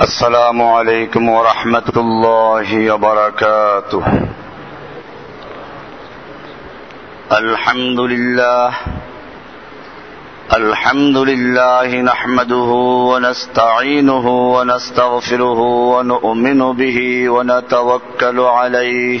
السلام عليكم ورحمة الله وبركاته. الحمد لله. الحمد لله نحمده ونستعينه ونستغفره ونؤمن به ونتوكل عليه.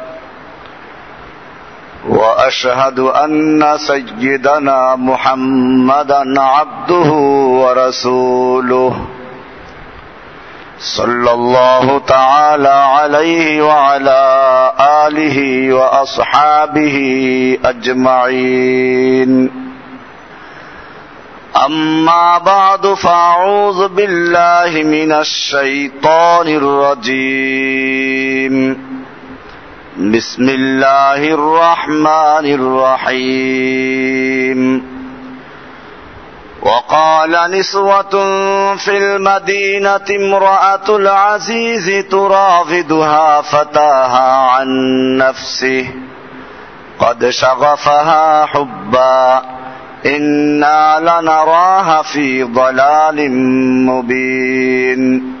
وأشهد أن سيدنا محمدا عبده ورسوله صلى الله تعالى عليه وعلى آله وأصحابه أجمعين. أما بعد فأعوذ بالله من الشيطان الرجيم. بسم الله الرحمن الرحيم. وقال نسوة في المدينة امرأة العزيز تراغدها فتاها عن نفسه. قد شغفها حبا. إنا لنراها في ضلال مبين.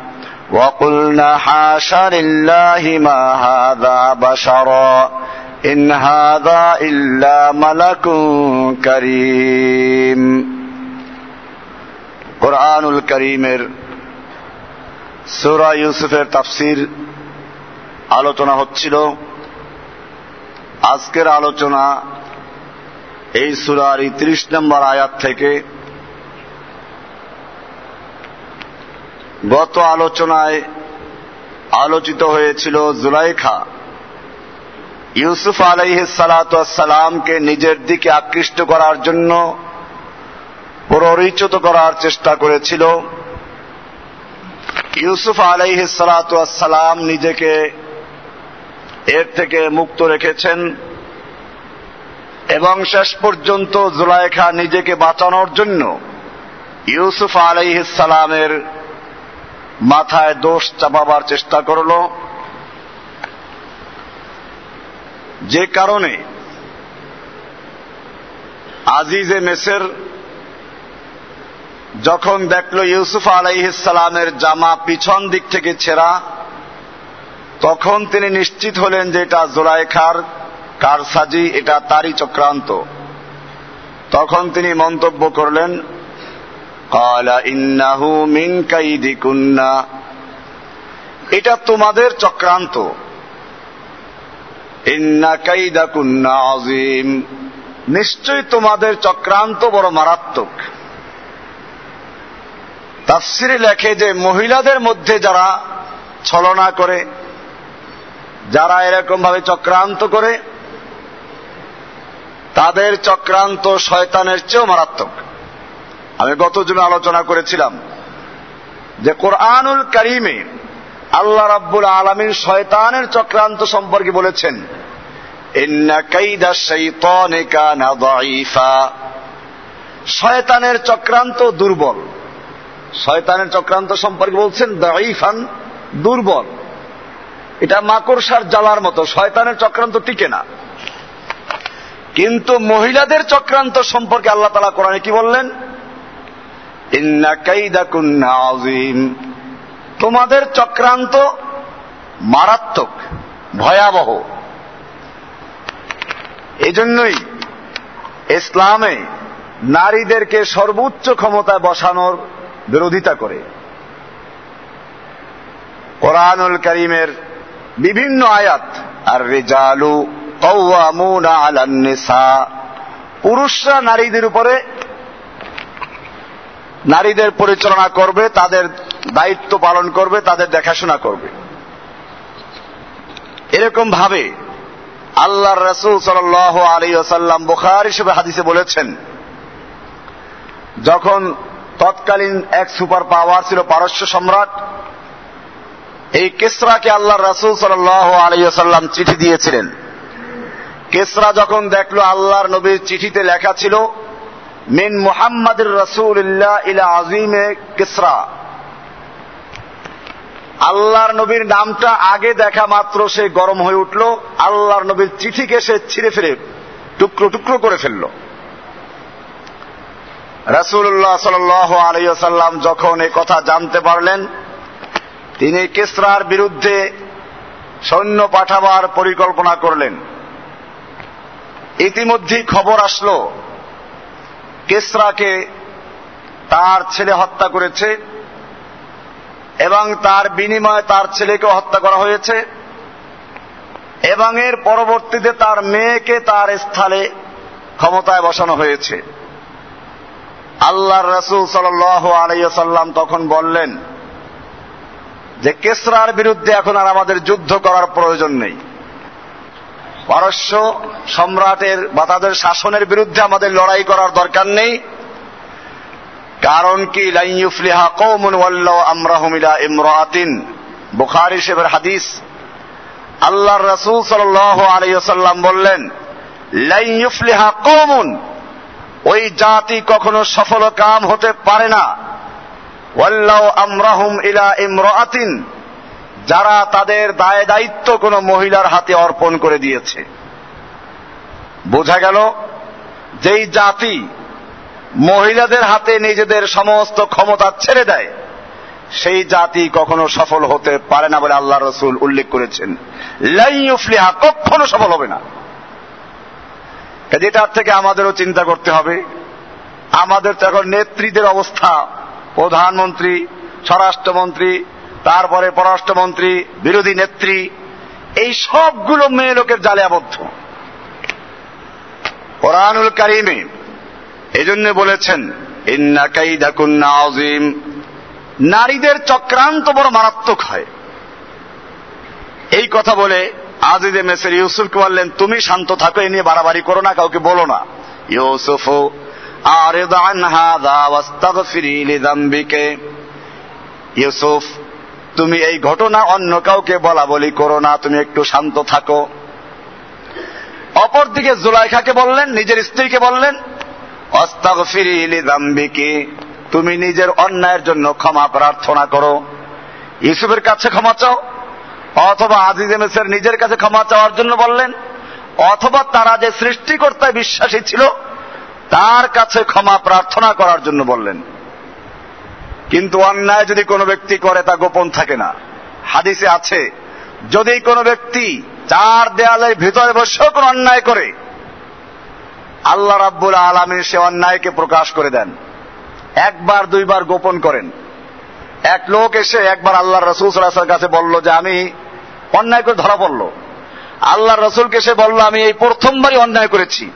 وقلن حاش لله ما هذا بشرا إن هذا إلا ملك كريم কোরআনুল করিমের সুরা ইউসুফের তাফসির আলোচনা হচ্ছিল আজকের আলোচনা এই সুরার ত্রিশ নম্বর আয়াত থেকে গত আলোচনায় আলোচিত হয়েছিল জুলাইখা। ইউসুফ আলাইসালামকে নিজের দিকে আকৃষ্ট করার জন্য প্ররিচিত করার চেষ্টা করেছিল। ইউসুফ আলাইসালাম নিজেকে এর থেকে মুক্ত রেখেছেন এবং শেষ পর্যন্ত জুলাইখা নিজেকে বাঁচানোর জন্য ইউসুফ আলাইসালামের মাথায় দোষ চাপাবার চেষ্টা করল। যে কারণে আজিজে মেসের যখন দেখল ইউসুফ আলাইসালামের জামা পিছন দিক থেকে ছেঁড়া, তখন তিনি নিশ্চিত হলেন যে এটা জোলাইখার কারসাজি, এটা তারই চক্রান্ত। তখন তিনি মন্তব্য করলেন ইন্নাহু মিন কাইদিকুন্না এটা তোমাদের চক্রান্ত। নিশ্চয়ই তোমাদের চক্রান্ত বড় মারাত্মক। তাফসিরে লেখে যে মহিলাদের মধ্যে যারা ছলনা করে, যারা এরকম ভাবে চক্রান্ত করে, তাদের চক্রান্ত শয়তানের চেয়েও মারাত্মক। আমি গত জন্য আলোচনা করেছিলাম যে কোরআনুল করিমে আল্লাহ রাব্বুল আলমিন শয়তানের চক্রান্ত সম্পর্কে বলেছেন শয়তানের চক্রান্ত দুর্বল। শয়তানের চক্রান্ত সম্পর্কে বলছেন দাইফান দুর্বল। এটা মাকড়সার জ্বালার মতো, শয়তানের চক্রান্ত টিকে না। কিন্তু মহিলাদের চক্রান্ত সম্পর্কে আল্লাহ তালা কোরআনে কি বললেন? তোমাদের চক্রান্ত মারাত্মক, ভয়াবহ। এই জন্যই ইসলামে নারীদেরকে সর্বোচ্চ ক্ষমতায় বসানোর বিরোধিতা করে। কোরআনুল করিমের বিভিন্ন আয়াত আর রেজালু আলান নিসা পুরুষরা নারীদের উপরে নারীদের পরিচালনা করবে, তাদের দায়িত্ব পালন করবে, তাদের দেখাশোনা করবে। এরকম ভাবে আল্লাহ রসুল সাল আলী আসাল্লাম বুখার হিসেবে হাদিসে বলেছেন, যখন তৎকালীন এক সুপার পাওয়ার ছিল পারস্য সম্রাট, এই কেসরাকে আল্লাহ রসুল সাল আলী আসাল্লাম চিঠি দিয়েছিলেন। কেসরা যখন দেখল আল্লাহর নবীর চিঠিতে লেখা ছিল মিন মুহাম্মদ রসুল্লাহ ইলা আজিমে কেসরা। আল্লাহর নবীর নামটা আগে দেখা মাত্র সে গরম হয়ে উঠল, আল্লাহর নবীর চিঠিকে সে ছিঁড়ে ফিরে টুকরো টুকরো করে ফেলল। রাসুল্লাহ সাল যখন এ কথা জানতে পারলেন, তিনি কেসরার বিরুদ্ধে সৈন্য পাঠাবার পরিকল্পনা করলেন। ইতিমধ্যেই খবর আসলো কেসরাকে তার ছেলে হত্যা করেছে এবং তার বিনিময়ে তার ছেলেকে হত্যা করা হয়েছে এবং এর পরবর্তীতে তার মেয়েকে তার স্থলে ক্ষমতায় বসানো হয়েছে। আল্লাহর রসুল সাল আলাইসাল্লাম তখন বললেন যে, কেসরার বিরুদ্ধে এখন আর আমাদের যুদ্ধ করার প্রয়োজন নেই। পারস্য সম্রাটের বা তাদের শাসনের বিরুদ্ধে আমাদের লড়াই করার দরকার নেই। কারণ কি হাদিস। আল্লাহর রসুল সাল আলাইসাল্লাম বললেন লাইফলিহা কৌমুন ওই জাতি কখনো সফল কাম হতে পারে না। ওয়াল্লাহ আমরাহুম ইলা ইমরাতিন। যারা তাদের দায় দায়িত্ব কোন মহিলার হাতে অর্পণ করে দিয়েছে। বোঝা গেল, যেই জাতি মহিলাদের হাতে নিজেদের সমস্ত ক্ষমতা ছেড়ে দেয়, সেই জাতি কখনো সফল হতে পারে না বলে আল্লাহ রসুল উল্লেখ করেছেন। লাইফলিহা কখনো সফল হবে না। এটার থেকে আমাদেরও চিন্তা করতে হবে। আমাদের তো এখন নেত্রীদের অবস্থা। প্রধানমন্ত্রী, স্বরাষ্ট্রমন্ত্রী তারপরে পররাষ্ট্রমন্ত্রী, বিরোধী নেত্রী, এই সবগুলো মেয়ে লোকের জালে আবদ্ধ। কোরআনুল কারিমে এই জন্য বলেছেন আজিম নারীদের চক্রান্ত বড় মারাত্মক হয়। এই কথা বলে আজিদে মেসের ইউসুফকে বললেন, তুমি শান্ত থাকো, এ নিয়ে বাড়াবাড়ি করো না, কাউকে বলো না। ইউসুফ ওয়াস্তাগফিরি ইউসুফ তুমি এই ঘটনা অন্য কাউকে বলা বলি করো না, তুমি একটু শান্ত থাকো। অপরদিকে জুলাইখাকে বললেন, নিজের স্ত্রীকে বললেন তুমি নিজের অন্যায়ের জন্য ক্ষমা প্রার্থনা করো। ইউসুফের কাছে ক্ষমা চাও, অথবা আজিজ এমেসের নিজের কাছে ক্ষমা চাওয়ার জন্য বললেন, অথবা তারা যে সৃষ্টিকর্তায় বিশ্বাসী ছিল, তার কাছে ক্ষমা প্রার্থনা করার জন্য বললেন। কিন্তু অন্যায় যদি কোনো ব্যক্তি করে, তা গোপন থাকে না। হাদিসে আছে, যদি কোনো ব্যক্তি চার দেয়ালের ভিতরে বসেও কোনো অন্যায় করে, আল্লাহ রাব্বুল আলমীর সে অন্যায়কে প্রকাশ করে দেন। একবার, দুইবার গোপন করেন। এক লোক এসে একবার আল্লাহ রসুল সাল্লাহ কাছে বলল যে, আমি অন্যায় করে ধরা পড়ল। আল্লাহ রসুলকে সে বলল, আমি এই প্রথমবারই অন্যায় করেছি।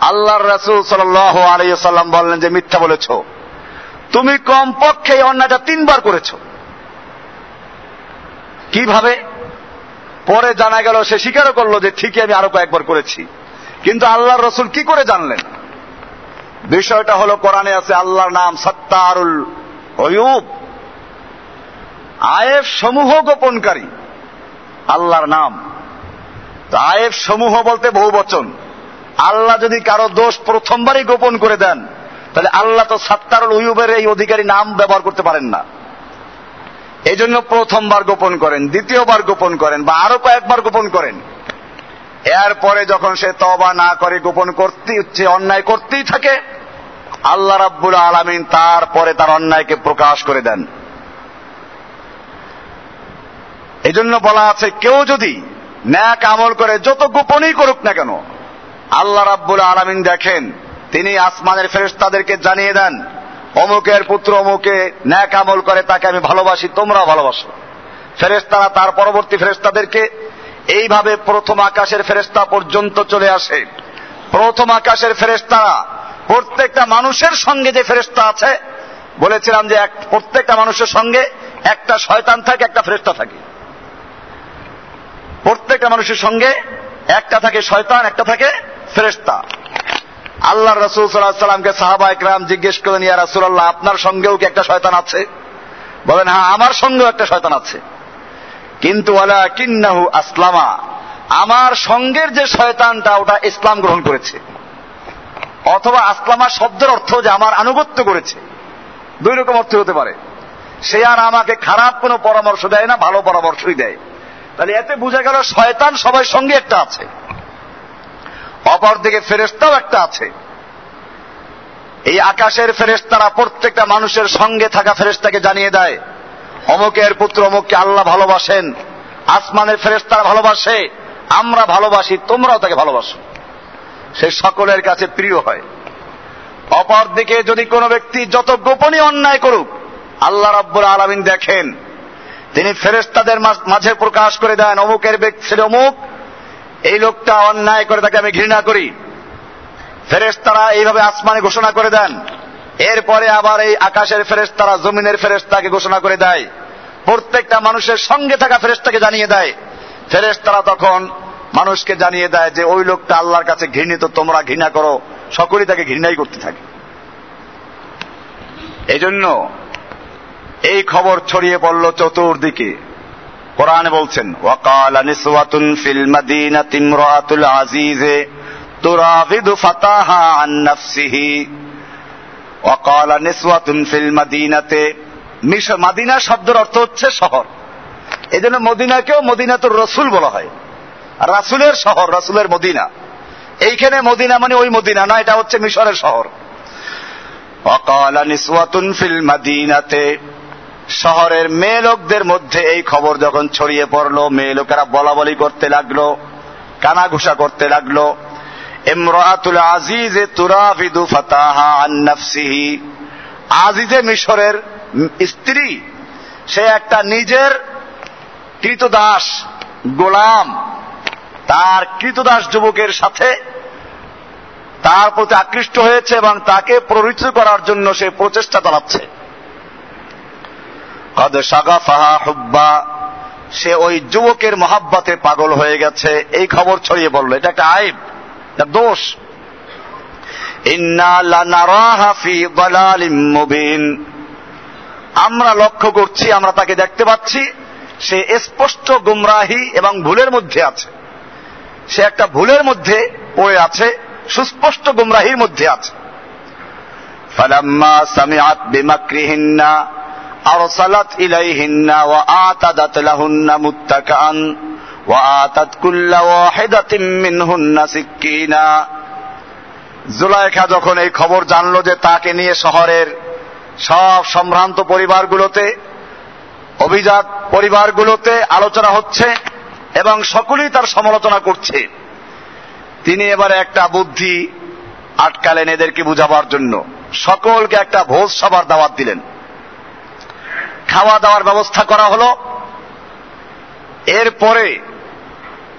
আল্লাহ রসুল সাল আলিয়া আলাইসাল্লাম বললেন যে, মিথ্যা বলেছ। তুমি কমপক্ষে এই অন্যায়টা তিনবার করেছ। কীভাবে? পরে জানা গেল, সে স্বীকারও করল যে ঠিকই আমি আরও কয়েকবার করেছি। কিন্তু আল্লাহর রসুল কি করে জানলেন? বিষয়টা হলো, কোরআনে আছে, আল্লাহর নাম সত্তারুল অয়ুব। আয়েব সমূহ গোপনকারী, আল্লাহর নাম। আয়েব সমূহ বলতে বহু বচন আল্লাহ যদি কারও দোষ প্রথমবারই গোপন করে দেন তাহলে আল্লাহ তো সাত্তারুল উয়ুবের এই অধিকারী নাম ব্যবহার করতে পারেন না। এই জন্য প্রথমবার গোপন করেন, দ্বিতীয়বার গোপন করেন, বা আরও কয়েকবার গোপন করেন। এরপরে যখন সে তবা না করে গোপন করতেই হচ্ছে, অন্যায় করতেই থাকে, আল্লাহ রাব্বুল আলমিন তারপরে তার অন্যায়কে প্রকাশ করে দেন। এই জন্য বলা আছে, কেউ যদি ন্যাক আমল করে, যত গোপনই করুক না কেন, আল্লাহ রাব্বুল আলমিন দেখেন তিনি আসমানের ফেরেস্তাদেরকে জানিয়ে দেন, অমুকের পুত্র অমুকে ন্যাক আমল করে, তাকে আমি ভালোবাসি, তোমরাও ভালোবাসো। ফেরেস্তারা তার পরবর্তী ফেরেস্তাদেরকে এইভাবে প্রথম আকাশের ফেরেস্তা পর্যন্ত চলে আসে। প্রথম আকাশের ফেরেস্তারা প্রত্যেকটা মানুষের সঙ্গে যে ফেরেস্তা আছে, বলেছিলাম যে প্রত্যেকটা মানুষের সঙ্গে একটা শয়তান থাকে, একটা ফেরেস্তা থাকে। প্রত্যেকটা মানুষের সঙ্গে একটা থাকে শয়তান, একটা থাকে ফেরেস্তা আল্লাহ রসুল সাল্লাহ সাল্লামকে সাহাবা একরাম জিজ্ঞেস করেন ইয়া রাসুল্লাহ আপনার সঙ্গেও কি একটা শয়তান আছে? বলেন হ্যাঁ আমার সঙ্গেও একটা শয়তান আছে। কিন্তু আসলামা, আমার সঙ্গের যে শয়তানটা, ওটা ইসলাম গ্রহণ করেছে। অথবা আসলামা শব্দের অর্থ যে আমার আনুগত্য করেছে। দুই রকম অর্থ হতে পারে। সে আর আমাকে খারাপ কোনো পরামর্শ দেয় না, ভালো পরামর্শই দেয়। তাহলে এতে বোঝা গেল, শয়তান সবাই সঙ্গে একটা আছে। অপরদিকে ফেরেস্তাও একটা আছে। এই আকাশের ফেরেস্তারা প্রত্যেকটা মানুষের সঙ্গে থাকা ফেরেস্তাকে জানিয়ে দেয়, অমুকের পুত্র অমুককে আল্লাহ ভালোবাসেন, আসমানের ফেরেস্তারা ভালোবাসে, আমরা ভালোবাসি, তোমরাও তাকে ভালোবাসো। সে সকলের কাছে প্রিয় হয়। অপরদিকে যদি কোনো ব্যক্তি যত গোপনীয় অন্যায় করুক, আল্লাহ রাব্বুল আলমিন দেখেন, তিনি ফেরেস্তাদের মাঝে প্রকাশ করে দেন, অমুকের ব্যক্তি অমুক এই লোকটা অন্যায় করে তাকে আমি ঘৃণা করি। ফেরেস্তারা এইভাবে আসমানে ঘোষণা করে দেন। এরপরে আবার এই আকাশের ফেরেস্তারা জমিনের ফেরেস্তাকে ঘোষণা করে দেয়। প্রত্যেকটা মানুষের সঙ্গে থাকা ফেরেস্তাকে জানিয়ে দেয়। ফেরেস্তারা তখন মানুষকে জানিয়ে দেয় যে, ওই লোকটা আল্লাহর কাছে ঘৃণিত, তোমরা ঘৃণা করো। সকলেই তাকে ঘৃণাই করতে থাকে। এই জন্য এই খবর ছড়িয়ে পড়ল চতুর্দিকে। কোরআনে বলছেন, ওয়াকাল নিসওয়াতুন ফিল মাদিনাতি ইমরাতুল আজিজে তুরাবিদু ফাতাহা আন নাফসিহি। ওয়াকাল নিসওয়াতুন ফিল মাদিনাতে মাদিনা শব্দের অর্থ হচ্ছে শহর। এই জন্য মদিনাকেও মদিনাতুর রসুল বলা হয়। রাসুলের শহর, রাসুলের মদিনা। এইখানে মদিনা মানে ওই মদিনা, না, এটা হচ্ছে মিশরের শহর। অকালা নিসওয়াতুন ফিল মাদিনাতে শহরের মেয়ে লোকদের মধ্যে এই খবর যখন ছড়িয়ে পড়ল, মেয়ে লোকেরা বলা বলি করতে লাগল, কানাঘুষা করতে লাগল। ইমরাতুল আজিজে তুরাফিদু ফাতাহা আন নাফসিহি। আজিজে মিশরের স্ত্রী, সে একটা নিজের কৃতদাস গোলাম। তার কৃতদাস যুবকের সাথে তার প্রতি আকৃষ্ট হয়েছে এবং তাকে প্ররোচিত করার জন্য সে প্রচেষ্টা চালাচ্ছে। কদ সাগাফাহা হুব্বা। সে ওই যুবকের মহাব্বাতে পাগল হয়ে গেছে। এই খবর ছড়িয়ে পড়ল। এটা একটা আইব একটা দোষ। আমরা লক্ষ্য করছি, আমরা তাকে দেখতে পাচ্ছি। সে স্পষ্ট গুমরাহি এবং ভুলের মধ্যে আছে। সে একটা ভুলের মধ্যে পড়ে আছে, সুস্পষ্ট গুমরাহির মধ্যে আছে। ফালাম্মা সামিআত বিমাকরিহিন্না। أرسلت إليهن وآتدت لهن متكئا وآتت كل واحدة منهن سكينا জুলাইখা যখন এই খবর জানলো যে তাকে নিয়ে শহরের সব সম্ভ্রান্ত পরিবারগুলোতে অভিজাত পরিবারগুলোতে আলোচনা হচ্ছে এবং সকলেই তার সমালোচনা করছে তিনি এবারে একটা বুদ্ধি আটকালেন এদেরকে বুঝাবার জন্য সকলকে একটা ভোজ সবার দাওয়াত দিলেন খাওয়া দাওয়ার ব্যবস্থা করা হলো। এরপরে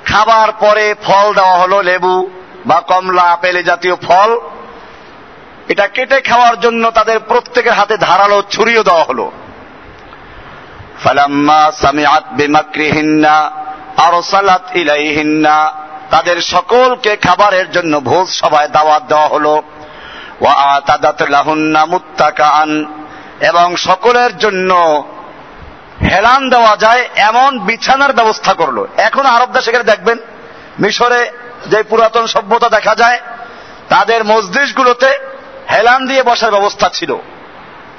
খাবার পরে ফল দেওয়া হলো, লেবু বা কমলা, আপেলে জাতীয় ফল। এটা কেটে খাওয়ার জন্য তাদের প্রত্যেকের হাতে ধারালো ছুরিও দেওয়া হলো। ফালাম্মা সামিআত বিমাকরিহিন্না, আরসালাত ইলাইহিন্না। তাদের সকলকে খাবারের জন্য ভোজ সভায় দাওয়াত দেওয়া হলো। ওয়া আতাদাত লাহুন্না মুত্তাকাআন। এবং সকলের জন্য হেলান দেওয়া যায়, এমন বিছানার ব্যবস্থা করল। এখন আরব দেশে গেলে দেখবেন, মিশরে যে পুরাতন সভ্যতা দেখা যায়, তাদের মসজিদগুলোতে হেলান দিয়ে বসার ব্যবস্থা ছিল।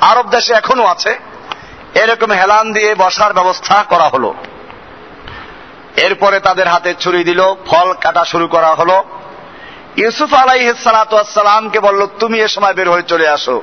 আরব দেশে এখনও আছে, এরকম হেলান দিয়ে বসার ব্যবস্থা করা হলো। এরপরে তাদের হাতে ছুরি দিল, ফল কাটা শুরু করা হলো। ইউসুফ আলাইসালামকে বলল, তুমি এ সময় বের হয়ে চলে আসো।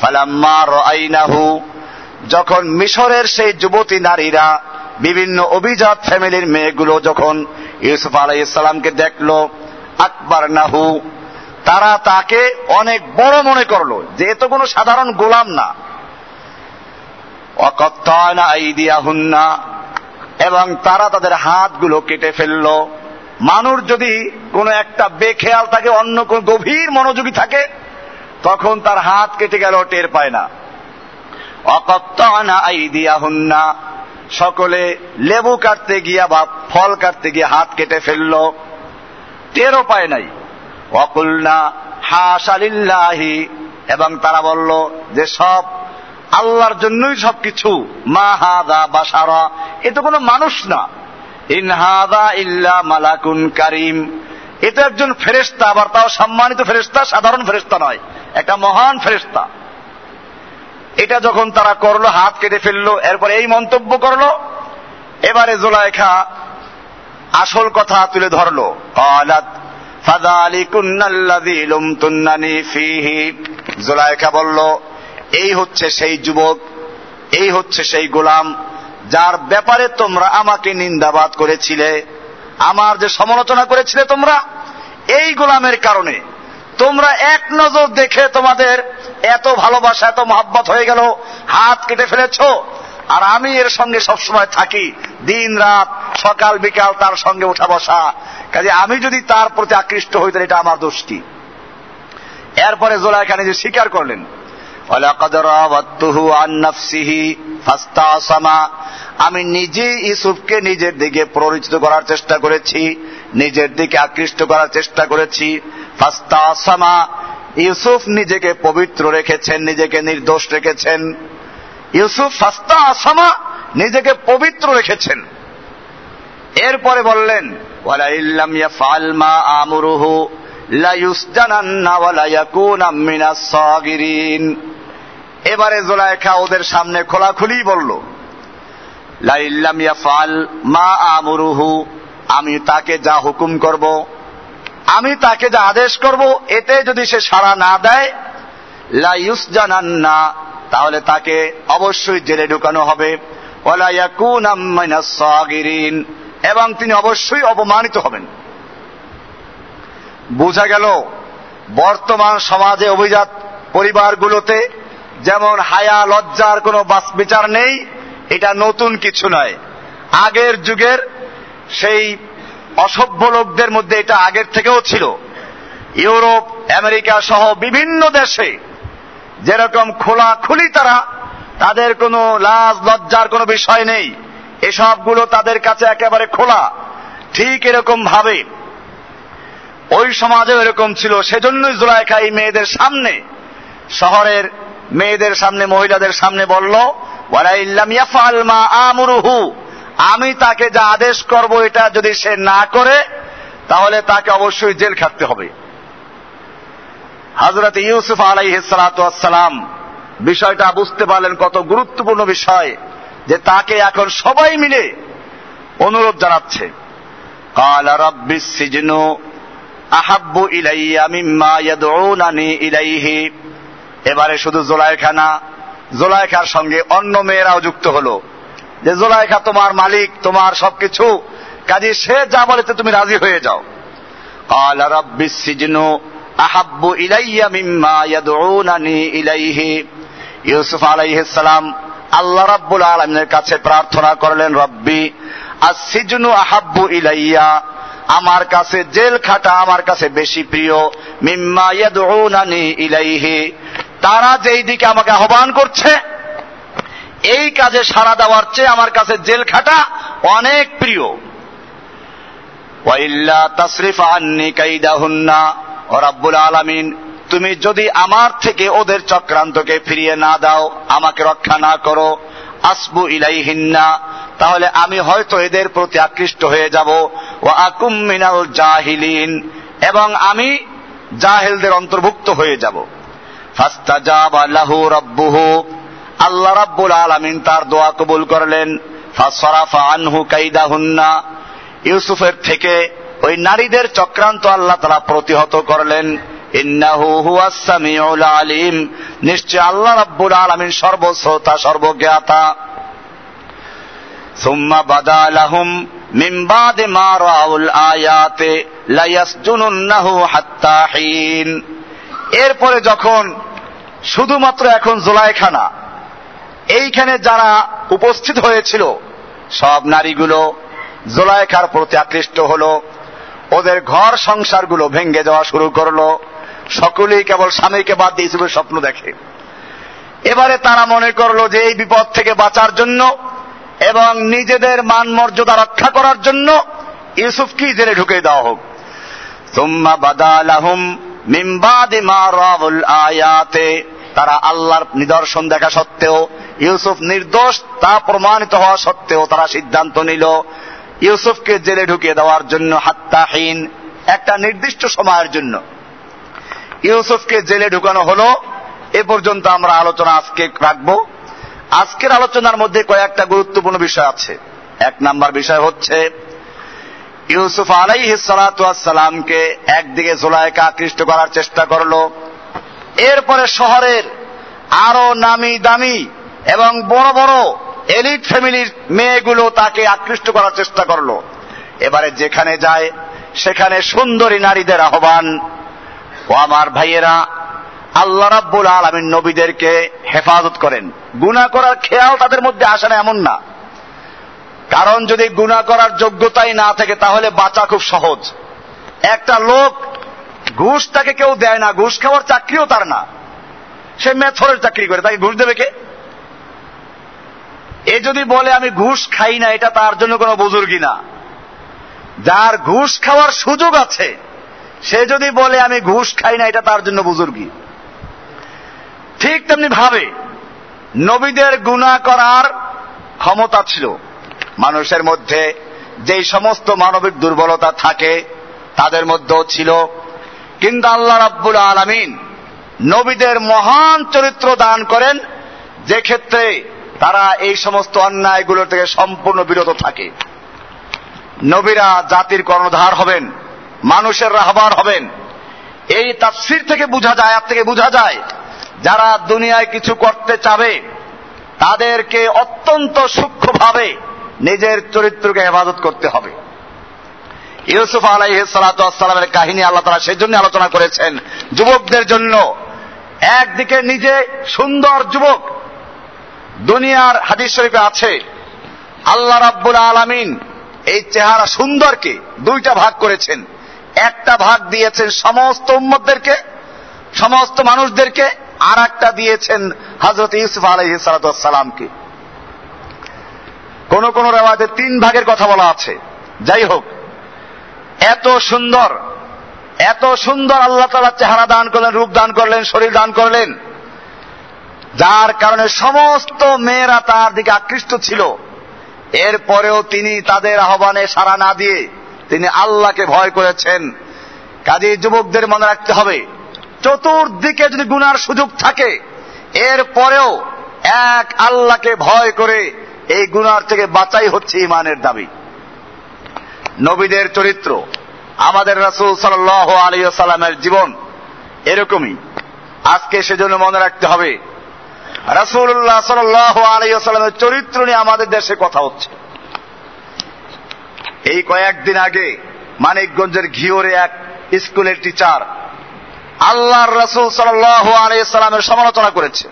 ফালাম্মা রাইনাহু যখন মিশরের সেই যুবতী নারীরা বিভিন্ন অভিজাত ফ্যামিলির মেয়েগুলো যখন ইউসুফ আলাইসালামকে দেখল আকবর নাহু তারা তাকে অনেক বড় মনে করল যে এ তো কোনো সাধারণ গোলাম না। আইদিয়াহুন্না, এবং তারা তাদের হাতগুলো কেটে ফেলল। মানুষ যদি কোনো একটা বেখেয়াল থাকে, অন্য কোন গভীর মনোযোগী থাকে তখন তার হাত কেটে গেল, টের পায় না। আইদিয়াহুন্না, সকলে লেবু কাটতে গিয়া বা ফল কাটতে গিয়ে হাত কেটে ফেলল, টেরও পায় নাই। অকুলনা হাসালিল্লাহি এবং তারা বলল যে, সব আল্লাহর জন্যই সবকিছু, মা হাদা বাসারা এ তো কোনো মানুষ না। ইনহাদা ইল্লা মালাকুন কারিম এটা একজন ফেরেস্তা আবার তাও সম্মানিত ফেরেস্তা সাধারণ ফেরেস্তা নয়। একটা মহান ফেরেস্তা এটা যখন তারা করল, হাত কেটে ফেলল, এরপর এই মন্তব্য করল, এবারে জোলাইখা আসল কথা তুলে ধরলো। কালাত জোলাইখা বলল, এই হচ্ছে সেই যুবক, এই হচ্ছে সেই গোলাম, যার ব্যাপারে তোমরা আমাকে নিন্দাবাদ করেছিলে, আমার যে সমালোচনা করেছিলে তোমরা, এই গোলামের কারণে। তোমরা এক নজর দেখে তোমাদের এত ভালোবাসা, এত মহাব্বত হয়ে গেল, হাত কেটে ফেলেছ। আর আমি এর সঙ্গে সবসময় থাকি, দিন, রাত, সকাল, বিকাল তার সঙ্গে উঠা বসা। কাজে আমি যদি তার প্রতি আকৃষ্ট হই, তাহলে এটা আমার দোষটি। এরপরে জোলাইখা নিজে স্বীকার করলেন আমি নিজে ইসুফকে নিজের দিকে পরিচিত করার চেষ্টা করেছি। নিজের দিকে আকৃষ্ট করার চেষ্টা করেছি। ফাস্তাসামা, ইউসুফ নিজেকে পবিত্র রেখেছেন, নিজেকে নির্দোষ রেখেছেন। ইউসুফ ফাস্তা আসামা নিজেকে পবিত্র রেখেছেন। এরপরে বললেন এবারে জোলাইখা ওদের সামনে খোলাখুলি বলল লা ইল্লাম ইয়াফআল মা আমরুহু আমি তাকে যা হুকুম করব, আমি তাকে যা আদেশ করব, এতে যদি সে সাড়া না দেয়, লা ইউসজানান্না, তাহলে তাকে অবশ্যই জেলে ঢুকানো হবে। এবং তিনি অবশ্যই অপমানিত হবেন। বোঝা গেল, বর্তমান সমাজে অভিজাত পরিবারগুলোতে যেমন হায়া, লজ্জার কোনো বিচার নেই, এটা নতুন কিছু নয়। আগের যুগের সেই অসভ্য লোকদের মধ্যে এটা আগের থেকেও ছিল। ইউরোপ, আমেরিকা সহ বিভিন্ন দেশে যেরকম খোলাখুলি তারা, তাদের কোনো লাজ, লজ্জার কোনো বিষয় নেই। এসবগুলো তাদের কাছে একেবারে খোলা। ঠিক এরকম ভাবে ওই সমাজেও এরকম ছিল। সেজন্যই জোলাইখা এই মেয়েদের সামনে, শহরের মেয়েদের সামনে, মহিলাদের সামনে বলল আমুরুহু। আমি তাকে যা আদেশ করব এটা যদি সে না করে, তাহলে তাকে অবশ্যই জেল খাটতে হবে। হজরত ইউসুফ আলাইহ বিষয়টা বুঝতে পারলেন কত গুরুত্বপূর্ণ বিষয়, যে তাকে এখন সবাই মিলে অনুরোধ জানাচ্ছে। আহাব্বু ইলাইয়া মিম্মা ইয়াদউনানি ইলাইহি। এবারে শুধু জোলাইখানা জোলায়খার সঙ্গে অন্য মেয়েরাও যুক্ত হলো। যে জোলাইখা তোমার মালিক তোমার সবকিছু কাজে সে যা বলেতে তুমি রাজি হয়ে যাও قال رب السجن أحب إلي مما يدعونني إليه ইউসুফ আলাইহিস সালাম আল্লাহ রাব্বুল আলমের কাছে প্রার্থনা করলেন রব্বি আসিজনু আহাব্বু ইলাইয়া আমার কাছে জেল খাটা আমার কাছে বেশি প্রিয় মিম্মা ইয়াদউনানি ইলাইহি তারা যেই দিকে আমাকে আহ্বান করছে এই কাজে সাড়া দেওয়ার চেয়ে আমার কাছে জেল খাটা অনেক প্রিয়। ওয়াইল্লা ও রাব্বুল আলামিন, তুমি যদি আমার থেকে ওদের চক্রান্তকে ফিরিয়ে না দাও, আমাকে রক্ষা না করো, আসবু ইলাইহিন্না, তাহলে আমি হয়তো এদের প্রতি আকৃষ্ট হয়ে যাব। ও আকুম মিনাল জাহিলিন, এবং আমি জাহেলদের অন্তর্ভুক্ত হয়ে যাব। ফাস্তাজাব রব্বুহু। আল্লাহ রাব্বুল আলামিন তার দোয়া কবুল করলেন, ফাসরাফা আনহু কাইদাহুন্না। ইউসুফের থেকে ওই নারীদের চক্রান্ত আল্লাহ তারা প্রতিহত করলেন আলিম। নিশ্চয় আল্লাহ রাব্বুল আলমিন সর্বশ্রোতা, সর্বজ্ঞাতা। সুম্মা বাদা লাহুম মিম্বাদে মারাউল আয়াতে লাইয়াসজুনুন্নাহু হাত্তাহীন এরপরে যখন, শুধুমাত্র এখন জোলাইখানা এইখানে যারা উপস্থিত হয়েছিল, সব নারীগুলো জোলাইখার প্রতি আকৃষ্ট হলো, ওদের ঘর সংসারগুলো ভেঙ্গে যাওয়া শুরু করল, সকলেই কেবল স্বামীকে বাদ দিয়ে ইসুফের স্বপ্ন দেখে। এবারে তারা মনে করল যে এই বিপদ থেকে বাঁচার জন্য এবং নিজেদের মান মর্যাদা রক্ষা করার জন্য ইউসুফকে জেলে ঢুকে দেওয়া হোক। সুম্মা বাদালাহুম মিম্বাদে মা রাবুল আয়াতে, তারা আল্লাহর নিদর্শন দেখা সত্ত্বেও ইউসুফ নির্দোষ, তা প্রমাণিত হওয়া সত্ত্বেও তারা সিদ্ধান্ত নিল, ইউসুফকে জেলে ঢুকিয়ে দেওয়ার জন্য হাত্তাহীন একটা নির্দিষ্ট সময়ের জন্য। ইউসুফকে জেলে ঢুকানো হলো, এ পর্যন্ত আমরা আলোচনা আজকে রাখব। আজকের আলোচনার মধ্যে কয়েকটা গুরুত্বপূর্ণ বিষয় আছে। এক নাম্বার বিষয় হচ্ছে, ইউসুফ আলাইহ সালাতামকে একদিকে জোলাইকা আকৃষ্ট করার চেষ্টা করল, এরপরে শহরের আরও নামি দামি এবং বড় বড় এলিট ফ্যামিলির মেয়েগুলো তাকে আকৃষ্ট করার চেষ্টা করল। এবারে যেখানে যায়, সেখানে সুন্দরী নারীদের আহ্বান। ও আমার ভাইয়েরা, আল্লাহ রাব্বুল আলমিন নবীদেরকে হেফাজত করেন। গুণা করার খেয়াল তাদের মধ্যে আসে না, এমন না। কারণ যদি গুণা করার যোগ্যতাই না থাকে, তাহলে বাঁচা খুব সহজ। একটা লোক ঘুষ তাকে কেউ দেয় না, ঘুষ খাওয়ার চাকরিও তার না। সে মেথরের চাকরি করে, তাকে ঘুষ দেবে কে? এ যদি বলে আমি ঘুষ খাই না, এটা তার জন্য কোনো বুজুর্গি না। যার ঘুষ খাওয়ার সুযোগ আছে, সে যদি বলে আমি ঘুষ খাই না, এটা তার জন্য বুজুর্গি ঠিক তেমনি ভাবে, নবীদের গুণা করার ক্ষমতা ছিল। মানুষের মধ্যে যেই সমস্ত মানবিক দুর্বলতা থাকে, তাদের মধ্যেও ছিল। কিন্তু আল্লাহ রাব্বুল আলমিন নবীদের মহান চরিত্র দান করেন যে ক্ষেত্রে তারা এই সমস্ত অন্যায়গুলো থেকে সম্পূর্ণ বিরত থাকে। নবীরা জাতির কর্ণধার হবেন, মানুষের রাহবার হবেন। এই তাফসির থেকে বোঝা যায় আর থেকে বোঝা যায়, যারা দুনিয়ায় কিছু করতে চাবে, তাদেরকে অত্যন্ত সূক্ষ্মভাবে নিজের চরিত্রকে হেফাজত করতে হবে। ইউসুফ আলাই সালাতামের কাহিনী আল্লাহ তারা সেই জন্য আলোচনা করেছেন, যুবকদের জন্য। একদিকে নিজে সুন্দর যুবক দুনিয়ার হাদিস শরীফে আছে, আল্লাহ রাব্বুল আলামিন এই চেহারা সুন্দরকে দুইটা ভাগ করেছেন। একটা ভাগ দিয়েছেন সমস্ত উম্মতদেরকে, সমস্ত মানুষদেরকে আর একটা দিয়েছেন হজরত ইউসুফ আলহ সালাতামকে কোন কোন রেওয়াজে তিন ভাগের কথা বলা আছে। যাই হোক, এত সুন্দর এত সুন্দর আল্লাহ তালা চেহারা দান করলেন, রূপ দান করলেন, শরীর দান করলেন। যার কারণে সমস্ত মেয়েরা তার দিকে আকৃষ্ট ছিল। এরপরেও তিনি তাদের আহ্বানে সাড়া না দিয়ে তিনি আল্লাহকে ভয় করেছেন। কাজে যুবকদের মনে রাখতে হবে, চতুর্দিকে যদি গুনার সুযোগ থাকে এর পরেও এক আল্লাহকে ভয় করে এই গুনার থেকে বাঁচাই হচ্ছে ইমানের দাবি। নবীদের চরিত্র, আমাদের রাসুল সাল আলী সাল্লামের জীবন এরকমই। আজকে সেজন্য মনে রাখতে হবে রাসুল্লাহ সাল আলী সাল্লামের চরিত্র নিয়ে আমাদের দেশে কথা হচ্ছে। এই কয়েকদিন আগে মানিকগঞ্জের ঘিওরে এক স্কুলের টিচার আল্লাহর রসুল সাল্লামের সমালোচনা করেছে।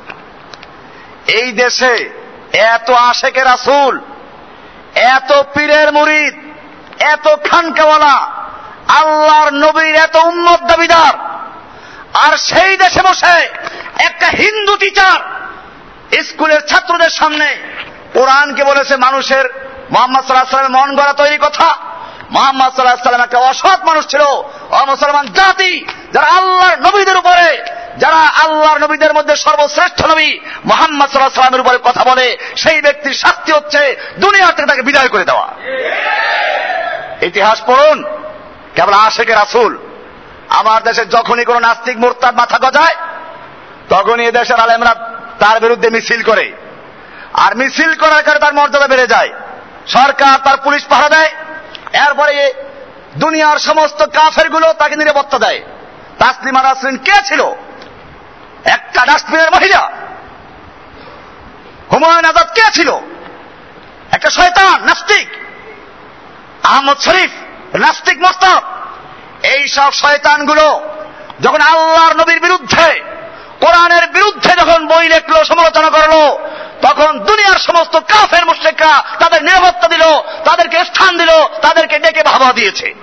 এই দেশে এত আশেকে রাসুল, এত পীরের মুরিদ, এত খানকাওয়ালা, আল্লাহর নবীর এত উন্মত দাবিদার, আর সেই দেশে বসে একটা হিন্দু টিচার স্কুলের ছাত্রদের সামনে কোরআনকে বলেছে মানুষের মোহাম্মদ সাল্লাহ সাল্লামের মন গড়া তৈরি কথা। মোহাম্মদ সাল্লাহ সাল্লাম একটা অসৎ মানুষ ছিল। অমুসলমান জাতি, যারা আল্লাহর নবীদের উপরে, যারা আল্লাহর নবীদের মধ্যে সর্বশ্রেষ্ঠ নবী মোহাম্মদ সাল্লাহ সাল্লামের উপরে কথা বলে, সেই ব্যক্তির শাস্তি হচ্ছে দুনিয়া থেকে তাকে বিদায় করে দেওয়া। ইতিহাস পড়ুন, কেবল আশেকে রাসুল। আমার দেশে যখনই কোন নাস্তিক মোর্তার মাথা গজায়, তখনই দেশের আলেমরা তার বিরুদ্ধে মিছিল করে। আর মিছিল করার কারণে তার মর্যাদা বেড়ে যায়। সরকার তার পুলিশ পাহারা দেয়। এরপরে দুনিয়ার সমস্ত কাফেরগুলো তাকে নিরাপত্তা দেয়। তাসলিমা নাসরিন কে ছিল? একটা ডাস্টবিনের মহিলা। হুমায়ুন আজাদ কে ছিল? একটা শয়তান, নাস্তিক। আহমদ শরীফ, নাস্তিক মোস্তাব এই সব শয়তানগুলো যখন আল্লাহর নবীর বিরুদ্ধে কোরআনের বিরুদ্ধে যখন বই লেখলো, সমালোচনা করল, তখন দুনিয়ার সমস্ত কাফের মুশ্রিকরা তাদের নিরাপত্তা দিল, তাদেরকে স্থান দিল, তাদেরকে ডেকে ভাবা দিয়েছে।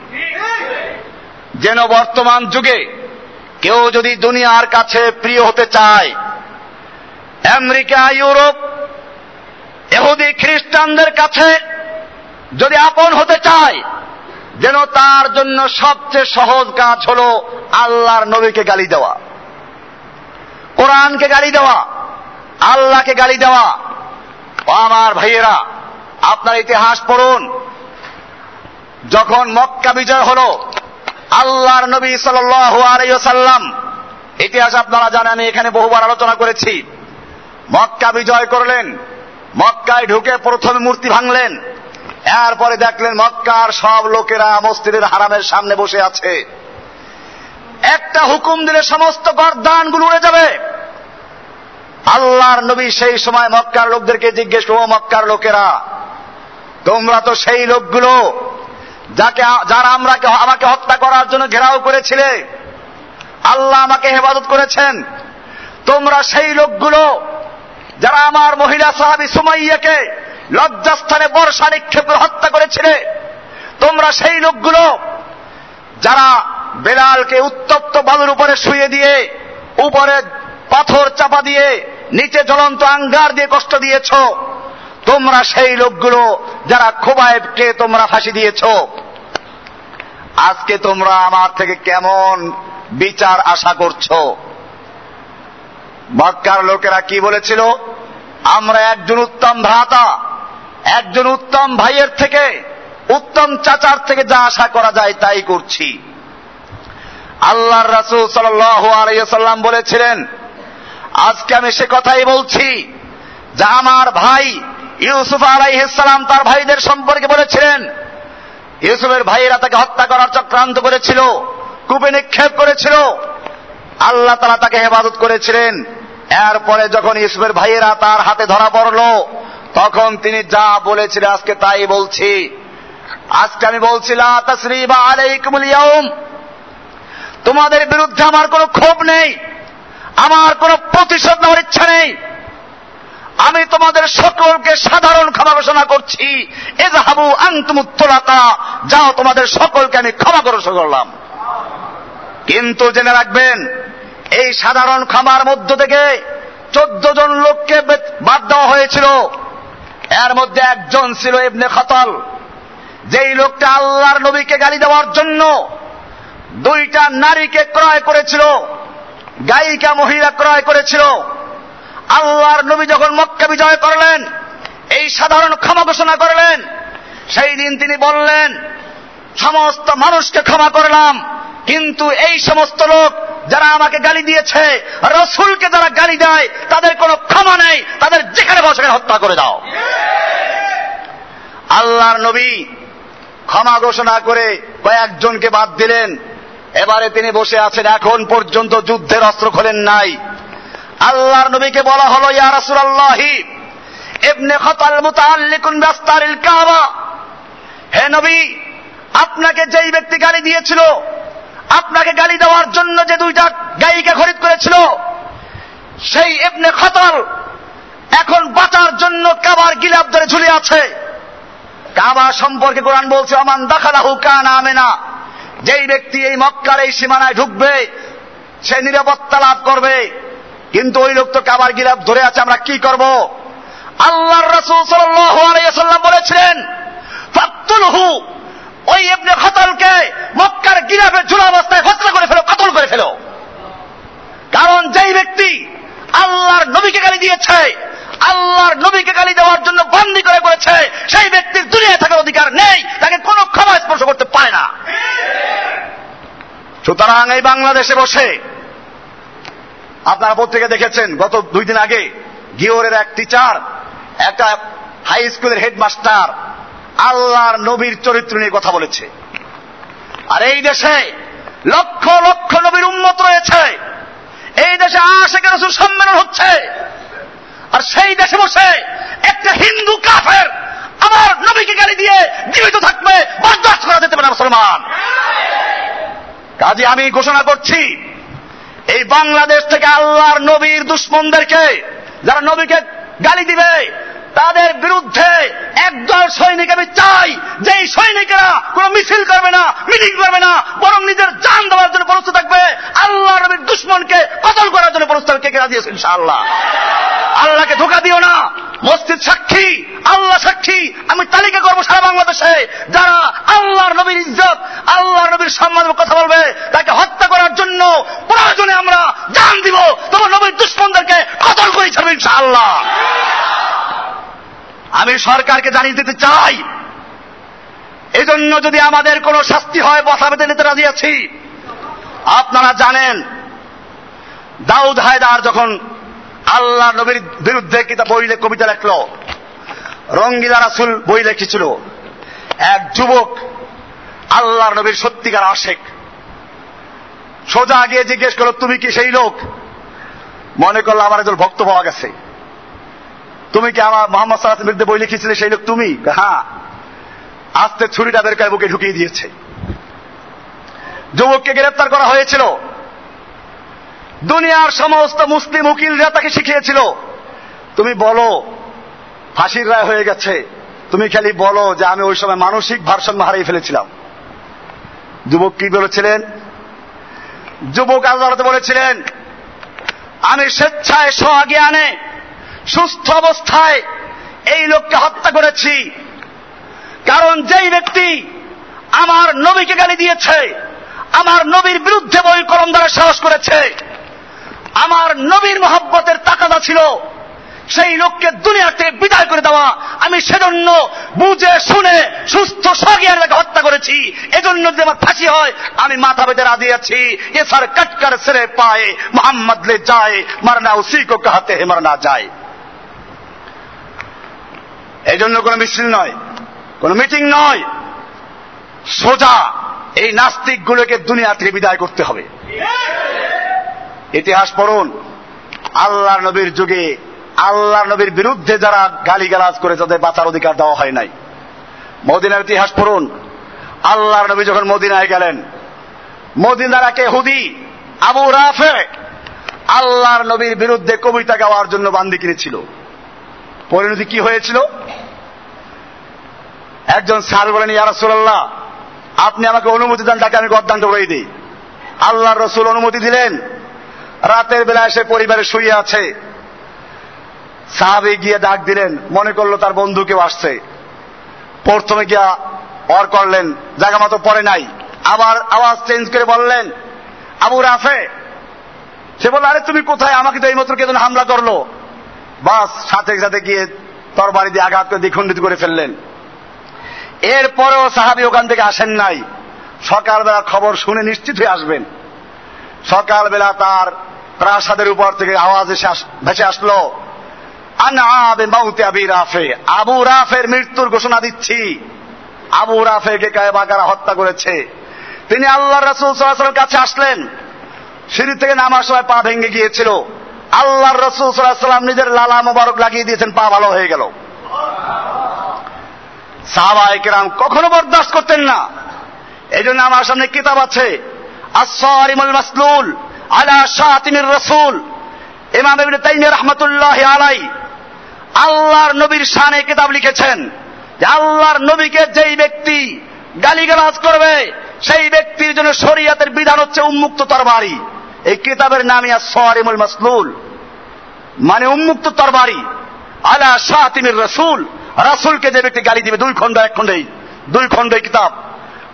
যেন বর্তমান যুগে কেউ যদি দুনিয়ার কাছে প্রিয় হতে চায়, আমেরিকা, ইউরোপ, এহুদি খ্রিস্টানদের কাছে যদি আপন হতে চায়, যেন তার জন্য সবচেয়ে সহজ কাজ হল আল্লাহর নবীকে গালি দেওয়া। কোরআনকে গালি দেওয়া, আল্লাহকে গালি দেওয়া। আমার ভাইয়েরা, আপনার ইতিহাস পড়ুন। যখন মক্কা বিজয় হল, আল্লাহর নবী সাল্লাম ইতিহাস আপনারা জানেন, আমি এখানে বহুবার আলোচনা করেছি। মক্কা বিজয় করলেন, মক্কায় ঢুকে প্রথমে মূর্তি ভাঙলেন, এরপরে দেখলেন মক্কার সব লোকেরা মসজিদের হারামের সামনে বসে আছে। একটা হুকুম দিলে সমস্ত গরদানগুলো উড়ে যাবে। আল্লাহর নবী সেই সময় মক্কার লোকদেরকে জিজ্ঞেস করব মক্কার লোকেরা, তোমরা তো সেই লোকগুলো যাকে যারা আমরা আমাকে হত্যা করার জন্য ঘেরাও করেছিলে। আল্লাহ আমাকে হেফাজত করেছেন। তোমরা সেই লোকগুলো যারা আমার মহিলা সাহাবি সুমাইয়াকে লজ্জাস্থানে বর্ষা নিক্ষেপ হত্যা করেছিলে, তোমরা সেই লোকগুলো যারা বেলালকে উত্তপ্ত বালুর উপরে শুয়ে দিয়ে, উপরে পাথর চাপা দিয়ে, নিচে জ্বলন্ত আঙ্গার দিয়ে কষ্ট দিয়েছ। তোমরা সেই লোকগুলো যারা খোবায়েবকে তোমরা ফাঁসি দিয়েছ। আজকে তোমরা আমার থেকে কেমন বিচার আশা করছ? মক্কার লোকেরা কি বলেছিল? আমরা একজন উত্তম ভ্রাতা, একজন উত্তম ভাইয়ের থেকে, উত্তম চাচার থেকে যা আশা করা যায় তাই করছি। আল্লাহর রাসুল সাল্লাম বলেছিলেন, আজকে আমি সে কথাই বলছি যা আমার ভাই ইউসুফ আলাইসালাম তার ভাইদের সম্পর্কে বলেছিলেন। ইউসুফের ভাইয়েরা তাকে হত্যা করার চক্রান্ত করেছিল, কূপে নিক্ষেপ করেছিল। আল্লাহ তালা তাকে হেফাজত করেছিলেন। এরপরে যখন ইউসুফের ভাইয়েরা তার হাতে ধরা পড়ল, তখন তিনি যা বলেছিলেন আজকে তাই বলছি। আজকে আমি বলছিলাম তোমাদের বিরুদ্ধে আমার কোনো ক্ষোভ নেই। আমার কোনো প্রতিশোধ নেওয়ার ইচ্ছা নেই। আমি তোমাদের সকলকে সাধারণ ক্ষমা ঘোষণা করছি। এজাহাবু আন্তমুত্তলাকা যাও তোমাদের সকলকে আমি ক্ষমা ঘোষণা করলাম। কিন্তু জেনে রাখবেন, এই সাধারণ ক্ষমার মধ্য থেকে চোদ্দ জন লোককে বাদ দেওয়া হয়েছিল। এর মধ্যে একজন ছিল ইবনে খতল, যেই লোকটা আল্লাহর নবীকে গালি দেওয়ার জন্য দুইটা নারীকে ক্রয় করেছিল, গায়িকা, মহিলা ক্রয় করেছিল। আল্লাহর নবী যখন মক্কা বিজয় করলেন, এই সাধারণ ক্ষমা ঘোষণা করলেন, সেই দিন তিনি বললেন, সমস্ত মানুষকে ক্ষমা করলাম, কিন্তু এই সমস্ত লোক যারা আমাকে গালি দিয়েছে, রসুলকে যারা গালি দেয়, তাদের কোনো ক্ষমা নেই, তাদের যেখানে বসে হত্যা করে দাও। আল্লাহর নবী ক্ষমা ঘোষণা করে কয়েকজনকে বাদ দিলেন। এবারে তিনি বসে আছেন, এখন পর্যন্ত যুদ্ধের অস্ত্র খোলেন নাই। আল্লাহর নবীকে বলা হলো, ইয়া রাসূলুল্লাহি, ইবনে খতাল মুতাআল্লিকুন বিআস্তারিল কাবা। হে নবী, আপনাকে যেই ব্যক্তি গালি দিয়েছিল, আপনাকে গালি দেওয়ার জন্য যে দুইটা গায়িকা খরিদ করেছিল, সেই ইবনে খতল এখন বাঁচার জন্য কাবার গিলাপ ধরে ঝুলে আছে। কাবা সম্পর্কে কোরআন বলছে অমান দাখালাহু কানা আমেনা। যেই ব্যক্তি এই মক্কার এই সীমানায় ঢুকবে, সে নিরাপত্তা লাভ করবে। কিন্তু ওই লোক তো কাবার গিলাপ ধরে আছে, আমরা কি করব? আল্লাহর রসুল সাল্লাম বলেছিলেন ফাতুলহু ওই ইবনে খতলকে মক্কার গিরাবে ঝুলা অবস্থায় হত্যা করে ফেলো, কতল করে ফেলো। কারণ যেই ব্যক্তি আল্লাহর নবীকে গালি দিয়েছে আল্লাহর নবীকে গালি দেওয়ার জন্য বন্দি করে করেছে, সেই ব্যক্তির দুনিয়ায় থাকার অধিকার নেই, তাকে কোনো ক্ষমা স্পর্শ করতে পারে না। সুতরাং এই বাংলাদেশে বসে আপনারা পত্রিকা দেখেছেন, গত দুই দিন আগে গিওরের এক টিচার একটা হাই স্কুলের হেডমাস্টার আল্লাহর নবীর চরিত্র নিয়ে কথা বলেছে। আর এই দেশে লক্ষ লক্ষ নবীর উন্মত রয়েছে। এই দেশে আশেখ রসুল সম্মেলন হচ্ছে। আর সেই দেশে বসে একটা হিন্দু কাফের আমার নবীকে গালি দিয়ে জীবিত থাকবে, বরদাস্ত করা যেতে পারে মুসলমান। কাজে আমি ঘোষণা করছি, এই বাংলাদেশ থেকে আল্লাহর নবীর দুশ্মনদেরকে, যারা নবীকে গালি দিবে, তাদের বিরুদ্ধে একদল সৈনিক আমি চাই যে এই সৈনিকেরা কোন মিছিল করবে না, মিটিং করবে না, বরং নিজের জান দেওয়ার জন্য প্রস্তুত থাকবে আল্লাহ নবীর দুশ্মনকে কতল করার জন্য প্রস্তুত কে রাজি আছে, ইনশাআল্লাহ। আল্লাহকে ধোকা দিও না। মসজিদ সাক্ষী, আল্লাহ সাক্ষী। আমি তালিকা করব সারা বাংলাদেশে। যারা আল্লাহর নবীর ইজ্জত, আল্লাহর নবীর সম্মান কথা বলবে, তাকে হত্যা করার জন্য প্রয়োজনে আমরা জান দিব। তোমার নবীর দুশ্মনদেরকে কতল করে ছাড়বে ইনশাআল্লাহ। আমি সরকারকে জানিয়ে দিতে চাই। এজন্য যদি আমাদের কোনো শাস্তি হয়, বসা বেঁধে নিতে রাজি আছি। আপনারা জানেন, দাউদ হায়দার যখন আল্লাহ নবীর বিরুদ্ধে কিতাব বই কবিতা লেখল। রঙ্গিলা রাসুল বই লিখেছিল। এক যুবক আল্লাহ নবীর সত্যিকার আশেক। সোজা গিয়ে জিজ্ঞেস করল, তুমি কি সেই লোক? মনে করল, আমার একজন ভক্ত পাওয়া গেছে। তুমি কি আমার মোহাম্মদ সাল্লাহ বিরুদ্ধে বই লিখেছিলে সেই লোক তুমি? হ্যাঁ। আস্তে ছুরিটা বের করে বুকে ঢুকিয়ে দিয়েছে। যুবককে গ্রেপ্তার করা হয়েছিল। দুনিয়ার সমস্ত মুসলিম উকিলরা তাকে শিখিয়েছিল। তুমি বলো, ফাঁসির রায় হয়ে গেছে। তুমি খালি বলো যে আমি ওই সময় মানসিক ভারসাম্য হারিয়ে ফেলেছিলাম। যুবক কি বলেছিলেন? যুবক আদালতে বলেছিলেন, আমি স্বেচ্ছায় স্বজ্ঞানে সুস্থ অবস্থায় এই লোককে হত্যা করেছি। কারণ যেই ব্যক্তি আমার নবীকে গালি দিয়েছে, আমার নবীর বিরুদ্ধে বই কলম দ্বারা সাহস করেছে আমার নবীর মহব্বতের তাকাদা ছিল, সেই লোককে দুনিয়া থেকে বিদায় করে দেওয়া। আমি সেজন্য বুঝে, শুনে, সুস্থ তাকে হত্যা করেছি। এজন্য যদি আমার ফাঁসি হয়, আমি মাথা বেঁধে রাজি আছি। এ সার কটকর সেরে পায়ে মোহাম্মদ লে যায়, মারনা উসি কো কাহাতে হে মারনা যায়। এই জন্য কোনো মিছিল নয়, কোন মিটিং নয়। সোজা এই নাস্তিকগুলোকে দুনিয়া থেকে বিদায় করতে হবে। ইতিহাস পড়ুন। আল্লাহ নবীর যুগে আল্লাহ নবীর বিরুদ্ধে যারা গালিগালাজ করে তাদের বাঁচার অধিকার দেওয়া হয় নাই। মদিনার ইতিহাস পড়ুন। আল্লাহর নবী যখন মদিনায় গেলেন, মদিনার একে হুদি আবু রাফে আল্লাহর নবীর বিরুদ্ধে কবিতা গাওয়ার জন্য বান্দি কিনেছিল। পরিণতি কি হয়েছিল? একজন সাল বলেন ইয়ারসুল্লাহ আপনি আমাকে অনুমতি দেন, তাকে আমি গদ্দান্ত করে দিই। আল্লাহর রসুল অনুমতি দিলেন। রাতের বেলা এসে পরিবারে শুয়ে আছে। সাহাবে গিয়ে ডাক দিলেন, মনে করল তার বন্ধু কেউ আসছে। প্রথমে গিয়া অর করলেন, জায়গা মতো পরে নাই। আবার আওয়াজ চেঞ্জ করে বললেন, আবু রাফে! সে বলল, আরে তুমি কোথায়? আমাকে তো এই মাত্র কেতন হামলা করল। বাস, সাথে সাথে গিয়ে তরবারি দিয়ে আঘাত করে দ্বিখণ্ডিত করে ফেললেন। এরপরেও সাহাবি ওখান থেকে আসেন নাই। সকালবেলা খবর শুনে নিশ্চিত হয়ে আসবেন। সকালবেলা তার প্রাসাদের উপর থেকে আওয়াজ এসে ভেসে আসলো। আবু রাফের মৃত্যুর ঘোষণা দিচ্ছি। আবু রাফেকে কায়বাকারা হত্যা করেছে। তিনি আল্লাহ রসুল কাছে আসলেন। সিঁড়ি থেকে নামার সময় পা ভেঙে গিয়েছিল। আল্লাহর রসুল সাল্লাম নিজের লালা মোবারক লাগিয়ে দিয়েছেন, পা ভালো হয়ে গেল। সাহাবাহাম কখনো বরদাস্ত করতেন না। এই জন্য আমার সামনে কিতাব আছে। আসরিমুল মাসলুল আলা শাহিমির রসুল। ইমাম ইবনে তাইমিয়া রহমতুল্লাহ আলাই আল্লাহর নবীর শানে কিতাব লিখেছেন যে আল্লাহর নবীকে যেই ব্যক্তি গালিগালাজ করবে, সেই ব্যক্তির জন্য শরিয়াতের বিধান হচ্ছে উন্মুক্ত তরবারি। এই কিতাবের নামই আসরিমুল মাসলুল। মানে উন্মুক্ত তরবারি। আলা শাহিমির রসুল। রাসুলকে যে ব্যক্তি গালি দিবে, দুই খণ্ড, এক খণ্ডেই। দুই খণ্ড কিতাব।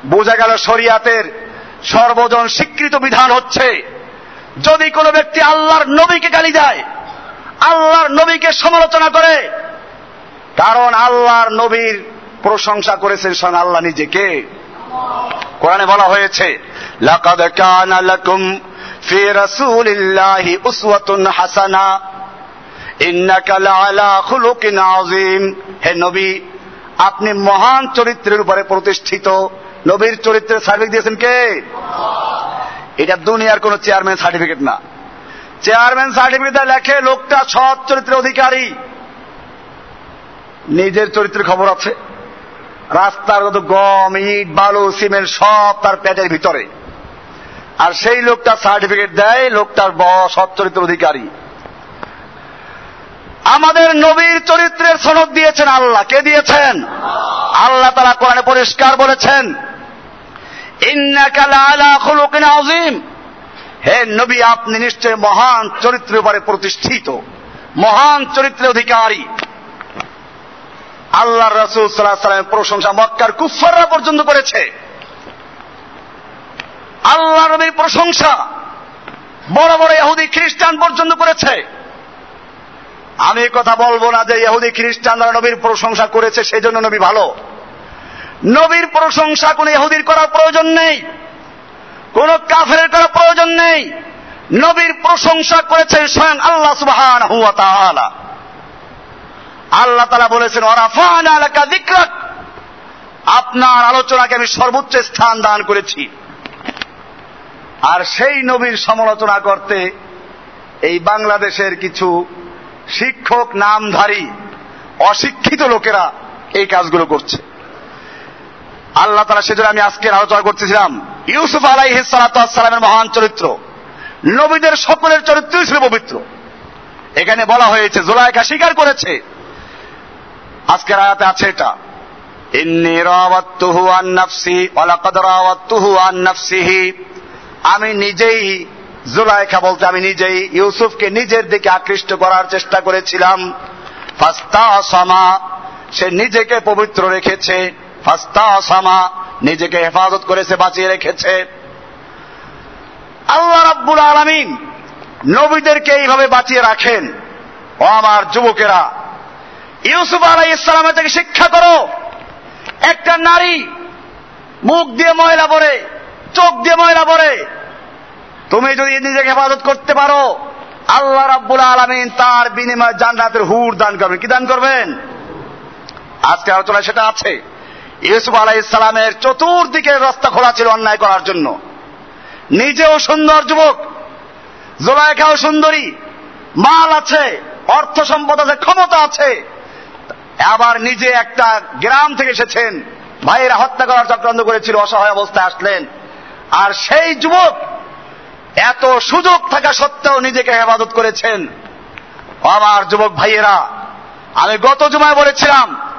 বোঝা গেল শরিয়াতের সর্বজন স্বীকৃত বিধান হচ্ছে যদি কোনো ব্যক্তি আল্লাহর নবীকে গালি দেয়, আল্লাহর নবীকে সমালোচনা করে, কারণ আল্লাহর নবীর প্রশংসা করেছেন স্বয়ং আল্লাহ নিজেকে কোরআনে বলা হয়েছে হে নবী, আপনি মহান চরিত্রের উপরে প্রতিষ্ঠিত, নবীর চরিত্রের সার্টিফিকেট দিয়েছেন কে? এটা দুনিয়ার কোন চেয়ারম্যান সার্টিফিকেট না। চেয়ারম্যান সার্টিফিকেট লেখে লোকটা সৎ চরিত্রের অধিকারী। নিজের চরিত্রের খবর আছে। রাস্তার কত গম, ইট, বালু, সিমেন্ট সব তার পেটের ভিতরে। আর সেই লোকটা সার্টিফিকেট দেয়, লোকটার সৎ চরিত্রের অধিকারী। আমাদের নবীর চরিত্রের সনদ দিয়েছেন আল্লাহ। কে দিয়েছেন? আল্লাহ তারা কোরআনে পরিষ্কার বলেছেন হে নবী, আপনি নিশ্চয় মহান চরিত্রের উপরে প্রতিষ্ঠিত, মহান চরিত্রের অধিকারী। আল্লাহ রসুল সাল্লাহ সাল্লামের প্রশংসা মক্কার কুফাররা পর্যন্ত করেছে। আল্লাহ নবীর প্রশংসা বড় বড় ইহুদি খ্রিস্টান পর্যন্ত করেছে। আমি কথা বলব না যে ইহুদি খ্রিস্টানরা নবীর প্রশংসা করেছে সেই জন্য নবী ভালো। নবীর প্রশংসা কোন ইহুদির করার প্রয়োজন নেই। কোন কাফের করার প্রয়োজন নেই। নবীর প্রশংসা করেছেন স্বয়ং আল্লাহ সুবহান হুয়া তাআলা। আল্লাহ তালা বলেছেন ওরাফান আলাকা দিকরাক আপনার আলোচনাকে আমি সর্বোচ্চ স্থান দান করেছি। আর সেই নবীর সমালোচনা করতে এই বাংলাদেশের কিছু শিক্ষক, নামধারী, অশিক্ষিত লোকেরা এই কাজগুলো করছে। আল্লাহ তালা সেজন্য আমি আজকে আলোচনা করতেছিলাম। ইউসুফ আলাই সালামের মহান চরিত্র। নবীদের সকলের চরিত্রই ছিল পবিত্র। এখানে বলা হয়েছে, জোলাইকা স্বীকার করেছে। আজকের আয়াতে আছে এটা। আমি নিজেই জুলাইখা বলতে আমি নিজেই ইউসুফকে নিজের দিকে আকৃষ্ট করার চেষ্টা করেছিলাম। সে নিজেকে পবিত্র রেখেছে। নিজেকে হেফাজত করেছে, বাঁচিয়ে রেখেছে। আল্লাহ রাব্বুল আলামিন নবীদেরকে এইভাবে বাঁচিয়ে রাখেন। ও আমার যুবকেরা, ইউসুফ আলাই ইসলামের থেকে শিক্ষা করো। একটা নারী মুখ দিয়ে ময়লা পরে চোখ দিয়ে ময়লা পরে তুমি যদি নিজেকে হেফাজত করতে পারো, আল্লাহ রাব্বুল আলমিন তার বিনিময়ে জান্নাতের হুর দান করবেন। কি দান করবেন? আজকে আলোচনা সেটা আছে। ইউসুফ আলাহ ইসলামের চতুর্দিকে রাস্তা খোলা ছিল অন্যায় করার জন্য। নিজেও সুন্দর যুবক, জোলাইখাও সুন্দরী, মাল আছে, অর্থ সম্পদ আছে, ক্ষমতা আছে। আবার নিজে একটা গ্রাম থেকে এসেছেন, ভাইয়েরা হত্যা করার চক্রান্ত করেছিল, অসহায় অবস্থায় আসলেন। আর সেই যুবক এত সুযোগ থাকা সত্ত্বেও নিজেকে হেফাজত করেছেন। আমার যুবক ভাইয়েরা, আমি গত জুমায় বলেছিলাম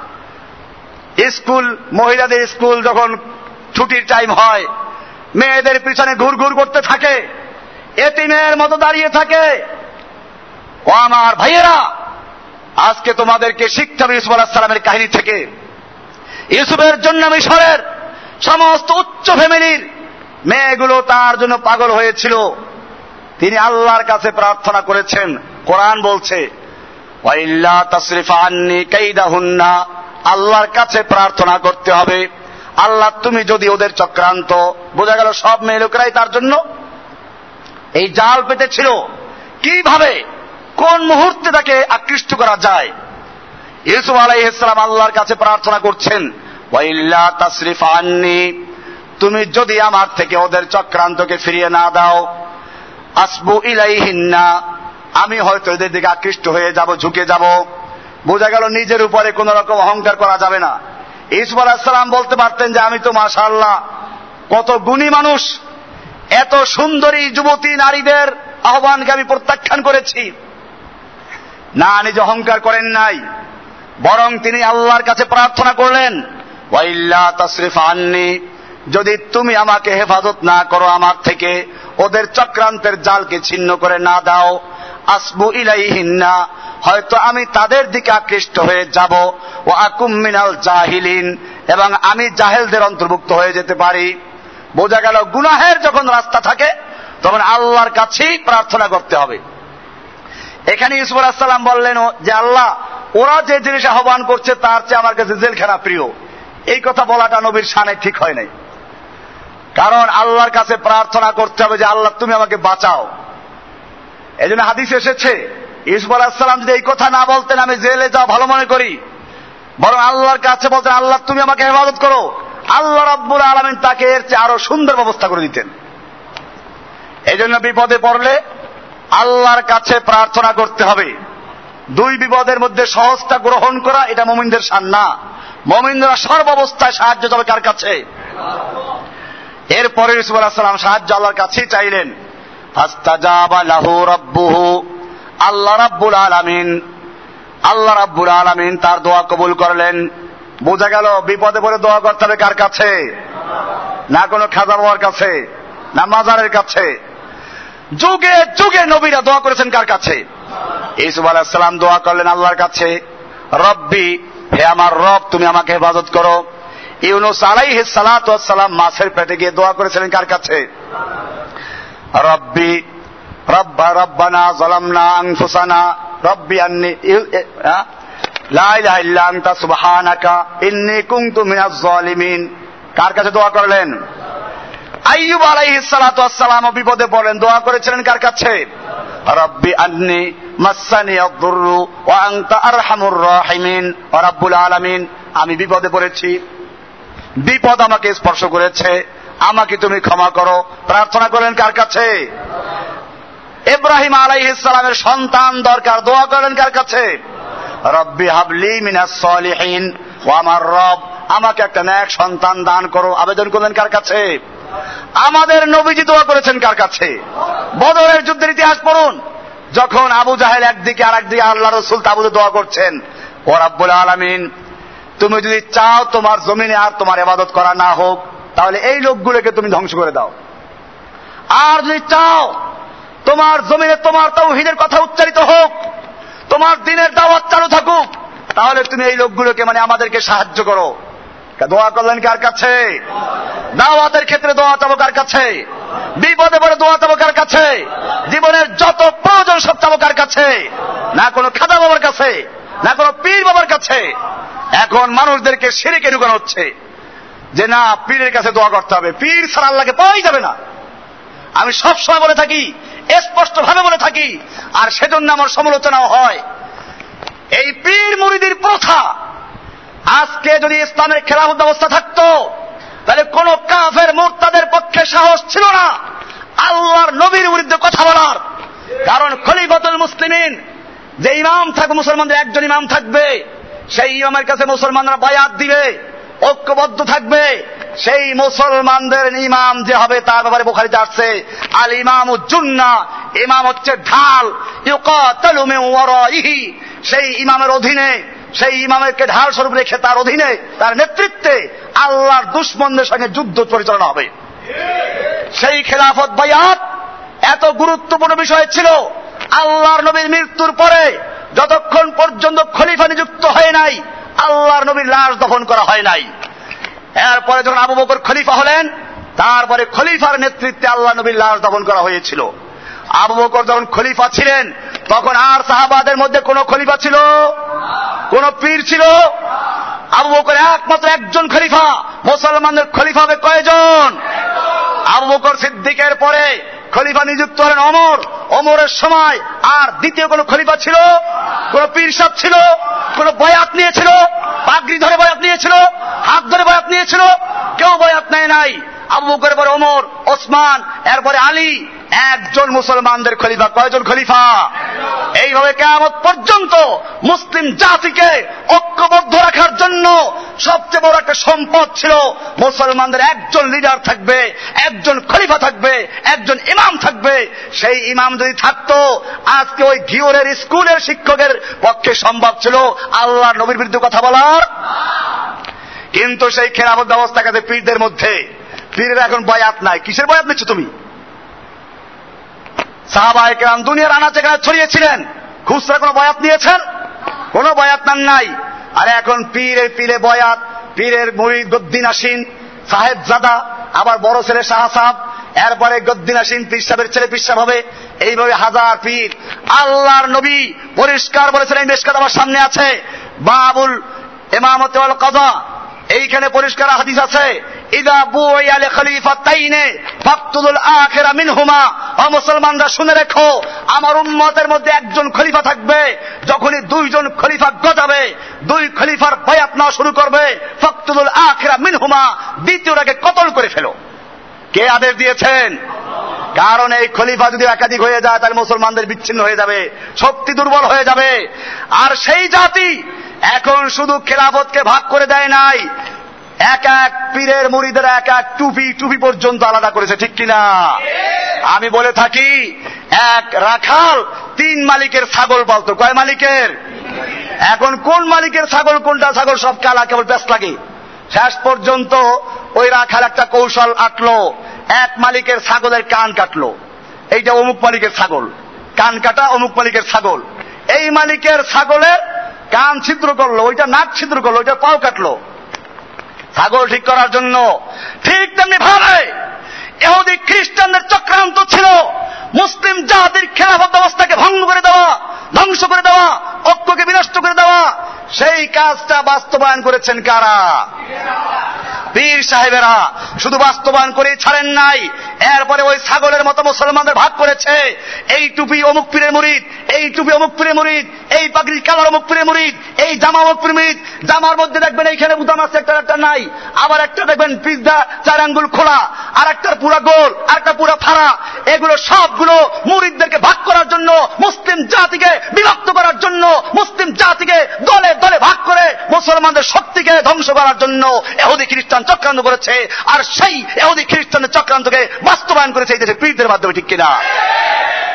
স্কুল, মহিলাদের স্কুল যখন ছুটির টাইম হয়, মেয়েদের পিছনে ঘুর ঘুর করতে থাকে এতিমের মতো দাঁড়িয়ে থাকে। ও আমার ভাইয়েরা, আজকে তোমাদেরকে শিক্ষা ইউসুফ আলাহিসাল্লামের কাহিনী থেকে, ইউসুফের জন্য মিশরের সমস্ত উচ্চ ফ্যামিলির মেয়েগুলো তার জন্য পাগল হয়েছিল। তিনি আল্লাহর কাছে প্রার্থনা করেছেন, কোরআন বলছে আল্লাহর কাছে প্রার্থনা করতে হবে। আল্লাহ, তুমি যদি ওদের চক্রান্ত, বোঝা গেল সব মেয়ে লোকেরাই তার জন্য এই জাল পেতেছিল। কীভাবে? কোন মুহূর্তে তাকে আকৃষ্ট করা যায়? ইউসুফ আলাইহিসসালাম আল্লাহর কাছে প্রার্থনা করছেন তুমি যদি আমার থেকে ওদের চক্রান্তকে ফিরিয়ে না দাও, আসবু ইলাইহিন্না, আমি হয়তো এদের দিকে আকৃষ্ট হয়ে যাব, ঝুঁকে যাব। বোঝা গেল নিজের উপরে কোন রকম অহংকার করা যাবে না। ইসুফ আলাহিসাল্লাম বলতে পারতেন যে, আমি তো মাশাল্লাহ কত গুণী মানুষ, এত সুন্দরী যুবতী নারীদের আহ্বানকে আমি প্রত্যাখ্যান করেছি। না, নিজে অহংকার করেন নাই, বরং তিনি আল্লাহর কাছে প্রার্থনা করলেন, ওয়াইল্লা আননি, যদি তুমি আমাকে হেফাজত না করো আমার থেকে, ওদের চক্রান্তের জালকে ছিন্ন করে না দাও আসবু ইলাইহিন্না, হয়তো আমি তাদের দিকে আকৃষ্ট হয়ে যাব। ও আকুম মিনাল জাহিলিন, এবং আমি জাহেলদের অন্তর্ভুক্ত হয়ে যেতে পারি। বোঝা গেল গুনাহের যখন রাস্তা থাকে, তখন আল্লাহর কাছেই প্রার্থনা করতে হবে। এখানে ইসুফ আলাহিসাল্লাম বললেন যে আল্লাহ, ওরা যে জিনিস আহ্বান করছে, তার চেয়ে আমার কাছে জেলখানা প্রিয়। এই কথা বলাটা নবীর সানে ঠিক হয় নাই। কারণ আল্লাহর কাছে প্রার্থনা করতে হবে যে, আল্লাহ, তুমি আমাকে বাঁচাও। এই জন্য হাদিস এসেছে ইসুফ আলাহিসাল্লাম যদি এই কথা না বলতেন, আমি জেলে যাওয়া ভালো মনে করি। বরং আল্লাহর কাছে বলতেন, আল্লাহ তুমি আমাকে হেফাজত করো। আল্লাহ রাব্বুল আলমিন তাকে এর চেয়ে আরও সুন্দর ব্যবস্থা করে দিতেন। এই জন্য বিপদে পড়লে আল্লাহর কাছে প্রার্থনা করতে হবে। দুই বিপদের মধ্যে সহজটা গ্রহণ করা, এটা মমিনদের সান না। মমিনরা সর্বাবস্থায় সাহায্য যাবে কার কাছে? এরপরে ইসুফ আলাহিসাল্লাম সাহায্য আল্লাহর কাছেই চাইলেন। আল্লাহ রাব্বুল আলামিন, আল্লাহ রাব্বুল আলামিন তার দোয়া কবুল করলেন। বোঝা গেল বিপদে পড়ে দোয়া করতে হবে কার কাছে? না কোনো খাজা বাবার কাছে, না মাজারের কাছে। যুগে যুগে নবীরা দোয়া করেছেন কার কাছে? ইসুফ আলাহিসাল্লাম দোয়া করলেন আল্লাহর কাছে। রব্বি, হে আমার রব, তুমি আমাকে হেফাজত করো। ইউনুস আলাইহ সালাম মাছের পেটে গিয়ে দোয়া করেছিলেন কার কাছে? রব্বি, রব্বা, রব্বানা জলামনা আনফুসানা, রব্বি আন্নি লা ইলাহা ইল্লা আনতা সুবহানাকা, ইন্নী কুনতু মিনাজ জালিমিন কার কাছে দোয়া করলেন? আইয়ুব আলাইহিস সালাতু ওয়াসসালাম বিপদে পড়লেন। দোয়া করেছিলেন কার কাছে? রব্বি আন্নি মাসানি আদ-দুররু ওয়া আনতা আরহামুর রাহিমিন। ওয়া রাব্বুল আলামিন, আমি বিপদে পড়েছি। বিপদ আমাকে স্পর্শ করেছে। আমাকে তুমি ক্ষমা করো। প্রার্থনা করলেন কার কাছে? ইব্রাহিম আলাইহিসসালামের সন্তান দরকার। দোয়া করলেন কার কাছে? রব্বি হাবলি মিনাস সলিহিন ও আমার রব, আমাকে একটা ন্যাক সন্তান দান করো। আবেদন করলেন কার কাছে? আমাদের নবীজি দোয়া করেছেন কার কাছে? বদরের যুদ্ধের ইতিহাস পড়ুন। যখন আবু জাহেল একদিকে আর একদিকে আল্লাহ রসুল তাবুদে দোয়া করছেন, ও রাব্বুল আলামিন, তুমি যদি চাও তোমার জমিনে আর তোমার এবাদত করা না হোক তাহলে এই লোকগুলোকে তুমি ধ্বংস করে দাও। আর যদি চাও তোমার জমিনে তোমার তৌহিদের কথা উচ্চারিত হোক, তোমার দিনের দাওয়াত চালু থাকুক, তাহলে তুমি এই লোকগুলোকে মানে আমাদেরকে সাহায্য করো। দোয়া করলেন কার কাছে? দাওয়াতের ক্ষেত্রে দোয়া চাবো কার কাছে? বিপদে পড়ে দোয়া চাবো কার কাছে? জীবনের যত প্রয়োজন সব চাবো কার কাছে? না কোনো খাদা বাবার কাছে, না কোনো পীর বাবার কাছে। এখন মানুষদেরকে সেরেকে ঢুকানো হচ্ছে। যে না, পীরের কাছে দোয়া করতে হবে। পীর ছাড়া আল্লাহকে পাওয়াই যাবে না। আমি সব সময় বলে থাকি স্পষ্ট ভাবে বলে থাকি, আর সেজন্য আমার সমালোচনাও হয়। এই পীর মুরিদির প্রথা, আজকে যদি ইসলামের খেলাফত ব্যবস্থা থাকতো, তাহলে কোন কাফের মোর্তাদের পক্ষে সাহস ছিল না আল্লাহর নবীর বিরুদ্ধে কথা বলার। কারণ খলিফাতুল মুসলিমিন, যে ইমাম থাকবে, মুসলমানদের একজন ইমাম থাকবে, সেই ইমামের কাছে মুসলমানরা বায়াত দিবে। ঐক্যবদ্ধ থাকবে। সেই মুসলমানদের ইমাম যে হবে তার ব্যাপারে বোখারিতে আসছে আল ইমাম উজ্জুন্না ইমাম হচ্ছে ঢাল ইহি সেই ইমামের অধীনে, সেই ইমামেরকে ঢাল স্বরূপ রেখে তার অধীনে, তার নেতৃত্বে আল্লাহর দুশ্মনদের সঙ্গে যুদ্ধ পরিচালনা হবে। সেই খেলাফত বায়াত এত গুরুত্বপূর্ণ বিষয় ছিল, আল্লাহর নবীর মৃত্যুর পরে যতক্ষণ পর্যন্ত খলিফা নিযুক্ত হয় নাই আল্লাহর নবীর লাশ দফন করা হয় নাই। এরপরে যখন আবু বকর খলিফা হলেন, তারপরে খলিফার নেতৃত্বে আল্লাহ নবীর লাশ দফন করা হয়েছিল। আবু বকর যখন খলিফা ছিলেন, তখন আর সাহাবাদের মধ্যে কোন খলিফা ছিল? কোন পীর ছিল? আবু বকর একমাত্র একজন খলিফা, মুসলমানদের খলিফা হবে কয়জন? আবু বকর সিদ্দিকের পরে খলিফা নিযুক্ত হলেন অমর। অমরের সময় আর দ্বিতীয় কোন খলিফা ছিল? কোন পীরসাদ ছিল? কোন বয়াত নিয়েছিল? পাগড়ি ধরে বয়াত নিয়েছিল? হাত ধরে বয়াত নিয়েছিল? কেউ বয়াত নেয় নাই। আবু বকরের পরে ওমর ওসমান, এরপরে আলী। একজন মুসলমানদের খলিফা, কয়জন খলিফা? এইভাবে কেমত পর্যন্ত মুসলিম জাতিকে ঐক্যবদ্ধ রাখার জন্য সবচেয়ে বড় একটা সম্পদ ছিল মুসলমানদের একজন লিডার থাকবে, একজন খলিফা থাকবে, একজন ইমাম থাকবে। সেই ইমাম যদি থাকতো, আজকে ওই ঘিওরের স্কুলের শিক্ষকের পক্ষে সম্ভব ছিল আল্লাহ নবীর বিরুদ্ধে কথা বলার। কিন্তু সেই খেলাফত ব্যবস্থা কাছে পীরদের মধ্যে, পীরের এখন বয়াত নাই। কিসের বয়াত নিচ্ছ তুমি? সাহাবাহিক রাম দুনিয়ার আনাচে কাছে ছড়িয়েছিলেন। খুচরা কোনো বয়াত নিয়েছেন? কোন বয়াত নান নাই। আর এখন পীরের পীরে বয়াত, পীরের মুড়ি গদ্দিন আসিন সাহেব জাদা, আবার বড় ছেলে শাহ সাহেব, এরপরে গদ্দিন আসিন পীর সাহেবের ছেলে পীর সাহেব হবে। এইভাবে হাজার পীর। আল্লাহর নবী পরিষ্কার বলেছেন, এই মেশকাত আমার সামনে আছে। বাবুল এমামত কদা এইখানে পরিষ্কার হাদিস আছে। ইদা বুয়ালে খলিফা তাইনে ফাকতুল আখিরা মিনহুমা। ও মুসলমানরা, শুনে রেখো, আমার উম্মতের মধ্যে একজন খলিফা থাকবে, যখনই দুইজন খলিফা গজাবে, দুই খলিফার বয়াত নেওয়া শুরু করবে ফাকতুল আখিরা মিনহুমা, দ্বিতীয়টাকে কতল করে ফেলো। কে আদেশ দিয়েছেন? কারণ এই খলিফা যদি একাধিক হয়ে যায়, তাহলে মুসলমানদের বিচ্ছিন্ন হয়ে যাবে, শক্তি দুর্বল হয়ে যাবে। আর সেই জাতি এখন শুধু খেলাফতকে ভাগ করে দেয় নাই এক এক পীরের মুড়িদের এক এক টুপি টুপি পর্যন্ত আলাদা করেছে, ঠিক কিনা? আমি বলে থাকি, এক রাখাল, তিন মালিকের ছাগল পালতো। কয় মালিকের? এখন কোন মালিকের ছাগল, কোনটা ছাগল, সব কালা, কেবল ব্যস্ত লাগে। শেষ পর্যন্ত ওই রাখাল একটা কৌশল আটলো এক মালিকের ছাগলের কান কাটলো। এইটা অমুক মালিকের ছাগল। কান কাটা অমুক মালিকের ছাগল। এই মালিকের ছাগলের কান ছিদ্র করল, ওইটা নাক ছিদ্র করল, ওইটা পাও কাটলো। ছাগল ঠিক করার জন্য। ঠিক তেমনি ভাবে এহুদি খ্রিস্টানদের চক্রান্ত ছিল। মুসলিম জাতির খেলাফত ব্যবস্থাকে ভঙ্গ করে দেওয়া, ধ্বংস করে দেওয়া, ঐক্যকে বিনষ্ট করে দেওয়া। সেই কাজটা বাস্তবায়ন করেছেন কারা? পীর সাহেবেরা শুধু বাস্তবায়ন করে ছাড়েন নাই, এরপরে ওই ছাগলের মতো মুসলমানদের ভাগ করেছে। এই টুপি অমুক পীরের মুরিদ এই টুপি অমুক পীরের মুরিদ এই পাগড়ি কালার অমুক পীরের মুরিদ এই জামা অমুক পীরের মুরিদ জামার মধ্যে দেখবেন এইখানে বুতাম আছে একটা একটা নাই। আবার একটা দেখবেন পিজা চার আঙ্গুল খোলা, আর একটার পুরা গোল, আর একটা পুরা ফাড়া। এগুলো সবগুলো মুরিদদেরকে ভাগ করার জন্য, মুসলিম জাতিকে বিভক্ত করার জন্য, মুসলিম জাতিকে দলে দলে ভাগ করে মুসলমানদের শক্তিকে ধ্বংস করার জন্য এহুদি খ্রিস্টান চক্রান্ত করেছে, আর সেই এহুদি খ্রিস্টানের চক্রান্তকে বাস্তবায়ন করেছে এই দেশের পীরদের মাধ্যমে, ঠিক কিনা?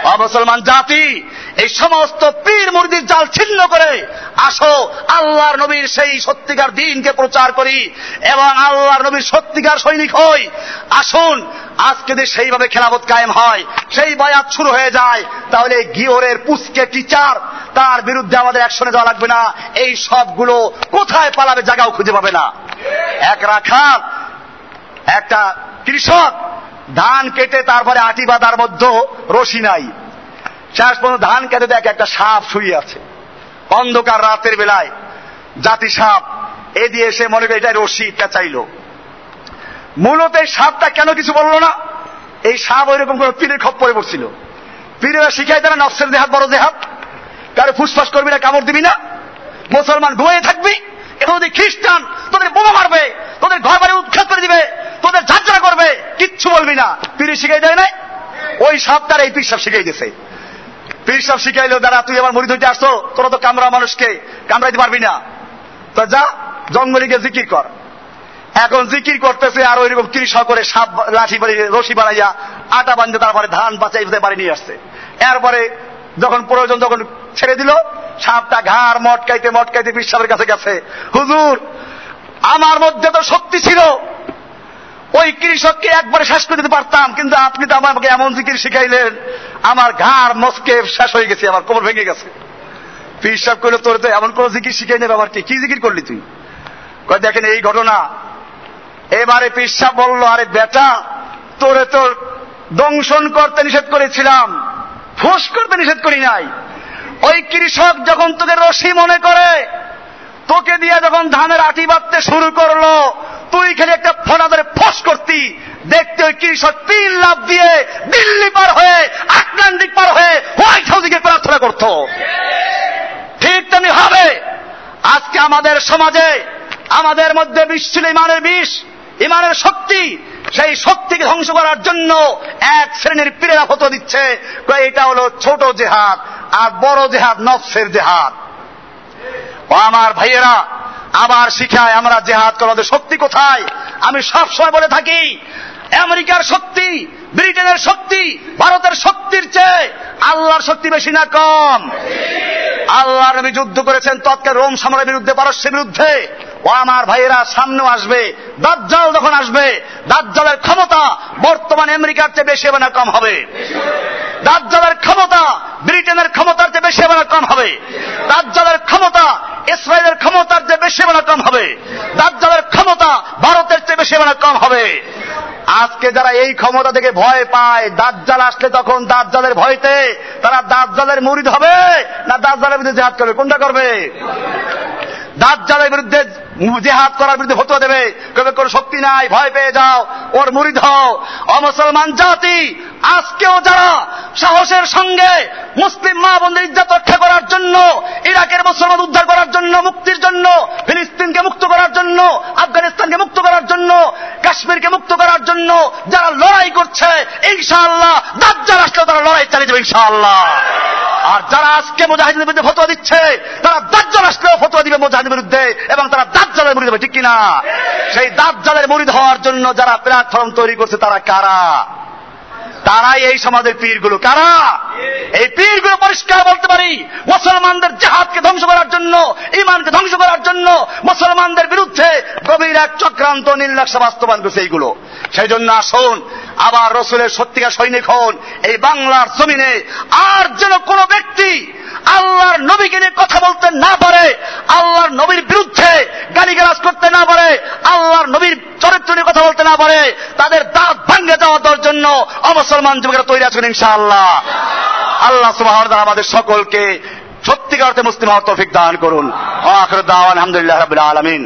অমুসলমান জাতি এই সমস্ত পীর মুরদির জাল ছিন্ন করে আসো, আল্লাহর নবীর সেই সত্যিকার দিনকে প্রচার করি এবং আল্লাহর নবীর সত্যিকার সৈনিক হই। আসুন, আজকে যদি সেইভাবে খেলাফত কায়েম হয়, সেই বয়াত শুরু হয়ে যায়, তাহলে গিওরের পুস্কে টিচার তার বিরুদ্ধে আমাদের অ্যাকশনে যাওয়া লাগবে না। এই সবগুলো কোথায় পালাবে জায়গাও খুঁজে পাবে না। এক রাখাল, একটা কৃষক, ধান কেটে তারপরে আটি বাঁধার মধ্যে রশি নাই। শেষ পর্যন্ত ধান কেটে দেখ একটা সাপ শুয়ে আছে। অন্ধকার রাতের বেলায় জাতি সাপ, এ দিয়ে এসে মনে করে এটা রশি পেঁচাইল মূলত এই সাপটা কেন কিছু বলল না? এই সাপ ওই রকম কোন পীরের খপ পরে পড়ছিল। পীরেরা শিখাই তারা, নফসের দেহাত বড় দেহাত কারও ফুসফাস করবি না, কামড় দিবি না। মুসলমান ঘুমিয়ে থাকবি এহুদি খ্রিস্টান তোদের বোমা মারবে, তোদের ঘর বাড়ি উৎখাত করে দিবে, তোদের ঝাঁঝরা করবে, কিচ্ছু বলবি না। পীর শিখাই দেয় নাই? ওই সাপ তার এই পীর সাপ শিখাই দিয়েছে। পীর সাপ শিখাইলো, দাঁড়া, তুই আমার মুড়ি ধরতে আসতো তোরা তো কামরা মানুষকে, কামড়াইতে পারবি না। তো যা, জঙ্গলে গিয়ে জিকির কর। এখন জিকির করতেছে আর ওইরকম কৃষক করে সাপ লাঠি রশি বাড়াইয়া আটা বান্ধে তারপরে ধান বাঁচাই বাড়ি নিয়ে আসছে। এরপরে যখন প্রয়োজন যখন ছেড়ে দিল, সাপটা ঘাড় মটকাইতে মটকাইতে বিশ্বাসের কাছে গেছে। হুজুর, আমার মধ্যে তো শক্তি ছিল ওই কৃষককে একবারে শেষ করে দিতে পারতাম, কিন্তু আপনি তো আমাকে এমন জিকির শিখাইলেন, আমার ঘাড় মস্কে শেষ হয়ে গেছে, আমার কোমর ভেঙে গেছে। পিসাব করলে তোর তো এমন কোন জিকির শিখাই নেবে আমার কি? জিকির করলি তুই? দেখেন এই ঘটনা। এবারে পিসাব বলল, আরে বেটা, তোরে তোর দংশন করতে নিষেধ করেছিলাম, ফুস করতে নিষেধ করি নাই। ওই কৃষক যখন তোকে রশি মনে করে, তোকে দিয়ে যখন ধানের আটি বাঁধতে শুরু করল তুই খালি একটা ফোনা ধরে ফস করতি। দেখতে ওই কৃষক তিন লাভ দিয়ে দিল্লি পার হয়ে, আটলান্টিক পার হয়ে হোয়াইট হাউসিংয়ে প্রার্থনা করত। ঠিক তেমনি হবে আজকে আমাদের সমাজে, আমাদের মধ্যে বিষ ছিল ইমানের বিষ, ইমানের শক্তি, সেই শক্তিকে ধ্বংস করার জন্য এক শ্রেণির পীরেরা ফতো দিচ্ছে। এটা হলো ছোট জেহাদ আর বড় জেহাদ নফসের জেহাদ। ও আমার ভাইয়েরা, আবার শিখায় আমরা জেহাদ করাদের শক্তি কোথায়? আমি সব সময় বলে থাকি, আমেরিকার শক্তি, ব্রিটেনের শক্তি, ভারতের শক্তির চেয়ে আল্লাহর শক্তি বেশি না কম। আল্লাহ নবী যুদ্ধ করেছেন, তৎকাল রোম সাম্রাজ্যের বিরুদ্ধে, পারস্যের বিরুদ্ধে। ও আমার ভাইয়েরা সামনে আসবে, দাজ্জাল যখন আসবে, দাজ্জালের ক্ষমতা বর্তমান আমেরিকার চেয়ে বেশি হবে না কম হবে। দাজ্জালের ক্ষমতা ব্রিটেনের ক্ষমতার চেয়ে বেশি হবে না কম হবে। দাজ্জালের ক্ষমতা ইসরায়েলের ক্ষমতার চেয়ে বেশি মানে কম হবে। দাজ্জালের ক্ষমতা ভারতের চেয়ে বেশি মানে কম হবে। আজকে যারা এই ক্ষমতা থেকে ভয় পায়, দাজ্জাল আসলে তখন দাজ্জালের ভয়তে তারা দাজ্জালের মুরিদ হবে না দাজ্জালের বিরুদ্ধে জেহাদ করবে? কোনটা করবে? দাজ্জালের বিরুদ্ধে জেহাদ করার বিরুদ্ধে ফতোয়া দেবে। কবে কোনো শক্তি নাই, ভয় পেয়ে যাও, ওর মুড়ি হও। অমুসলমান জাতি, আজকেও যারা সাহসের সঙ্গে মুসলিম মা বোনদের ইজ্জত রক্ষা করার জন্য, ইরাকের মুসলমান উদ্ধার করার জন্য, মুক্তির জন্য, ফিলিস্তিনকে মুক্ত করার জন্য, আফগানিস্তানকে মুক্ত করার জন্য, কাশ্মীরকে মুক্ত করার জন্য যারা লড়াই করছে, ইনশাআল্লাহ দাজ্জাল আসলেও তারা লড়াই চালিয়ে যাবে ইনশাআল্লাহ। আর যারা আজকে মুজাহিদের বিরুদ্ধে ফতোয়া দিচ্ছে, তারা দাজ্জাল আসলেও ফতোয়া দিবে মুজাহিদের বিরুদ্ধে, এবং তারা দাজ্জালের মুড়ি দেবে ঠিক কিনা? সেই দাজ্জালের মুড়ি হওয়ার জন্য যারা প্ল্যাটফর্ম তৈরি করছে, তারা কারা? তারাই এই সমাজের পীরগুলো। কারা? এই পীরগুলো পরিষ্কার বলতে পারি, মুসলমানদের জাহাজকে ধ্বংস করার জন্য ইমানকে ধ্বংস করার জন্য, মুসলমানদের বিরুদ্ধে গভীর এক চক্রান্ত নির্লক্ষ্য বাস্তবায়ন করছে এইগুলো। সেই জন্য আসুন, আবার রসুলের সত্যিকার সৈনিক হন। এই বাংলার জমিনে আর যেন কোনো ব্যক্তি আল্লাহর নবীকে নিয়ে কথা বলতে না পারে, আল্লাহর নবীর বিরুদ্ধে গালিগালাজ করতে না পারে, আল্লাহর নবীর চরিত্র নিয়ে কথা বলতে না পারে, তাদের দাঁত ভাঙ্গে দেওয়ার জন্য অমুসলমান যুবকেরা তৈরি আছেন ইনশাআল্লাহ। আল্লাহ সুবাহ আমাদের সকলকে সত্যিকার অর্থে মুসলিম হওয়ার তৌফিক দান করুন। আখর আলহামদুলিল্লাহ রাবিল আলমিন।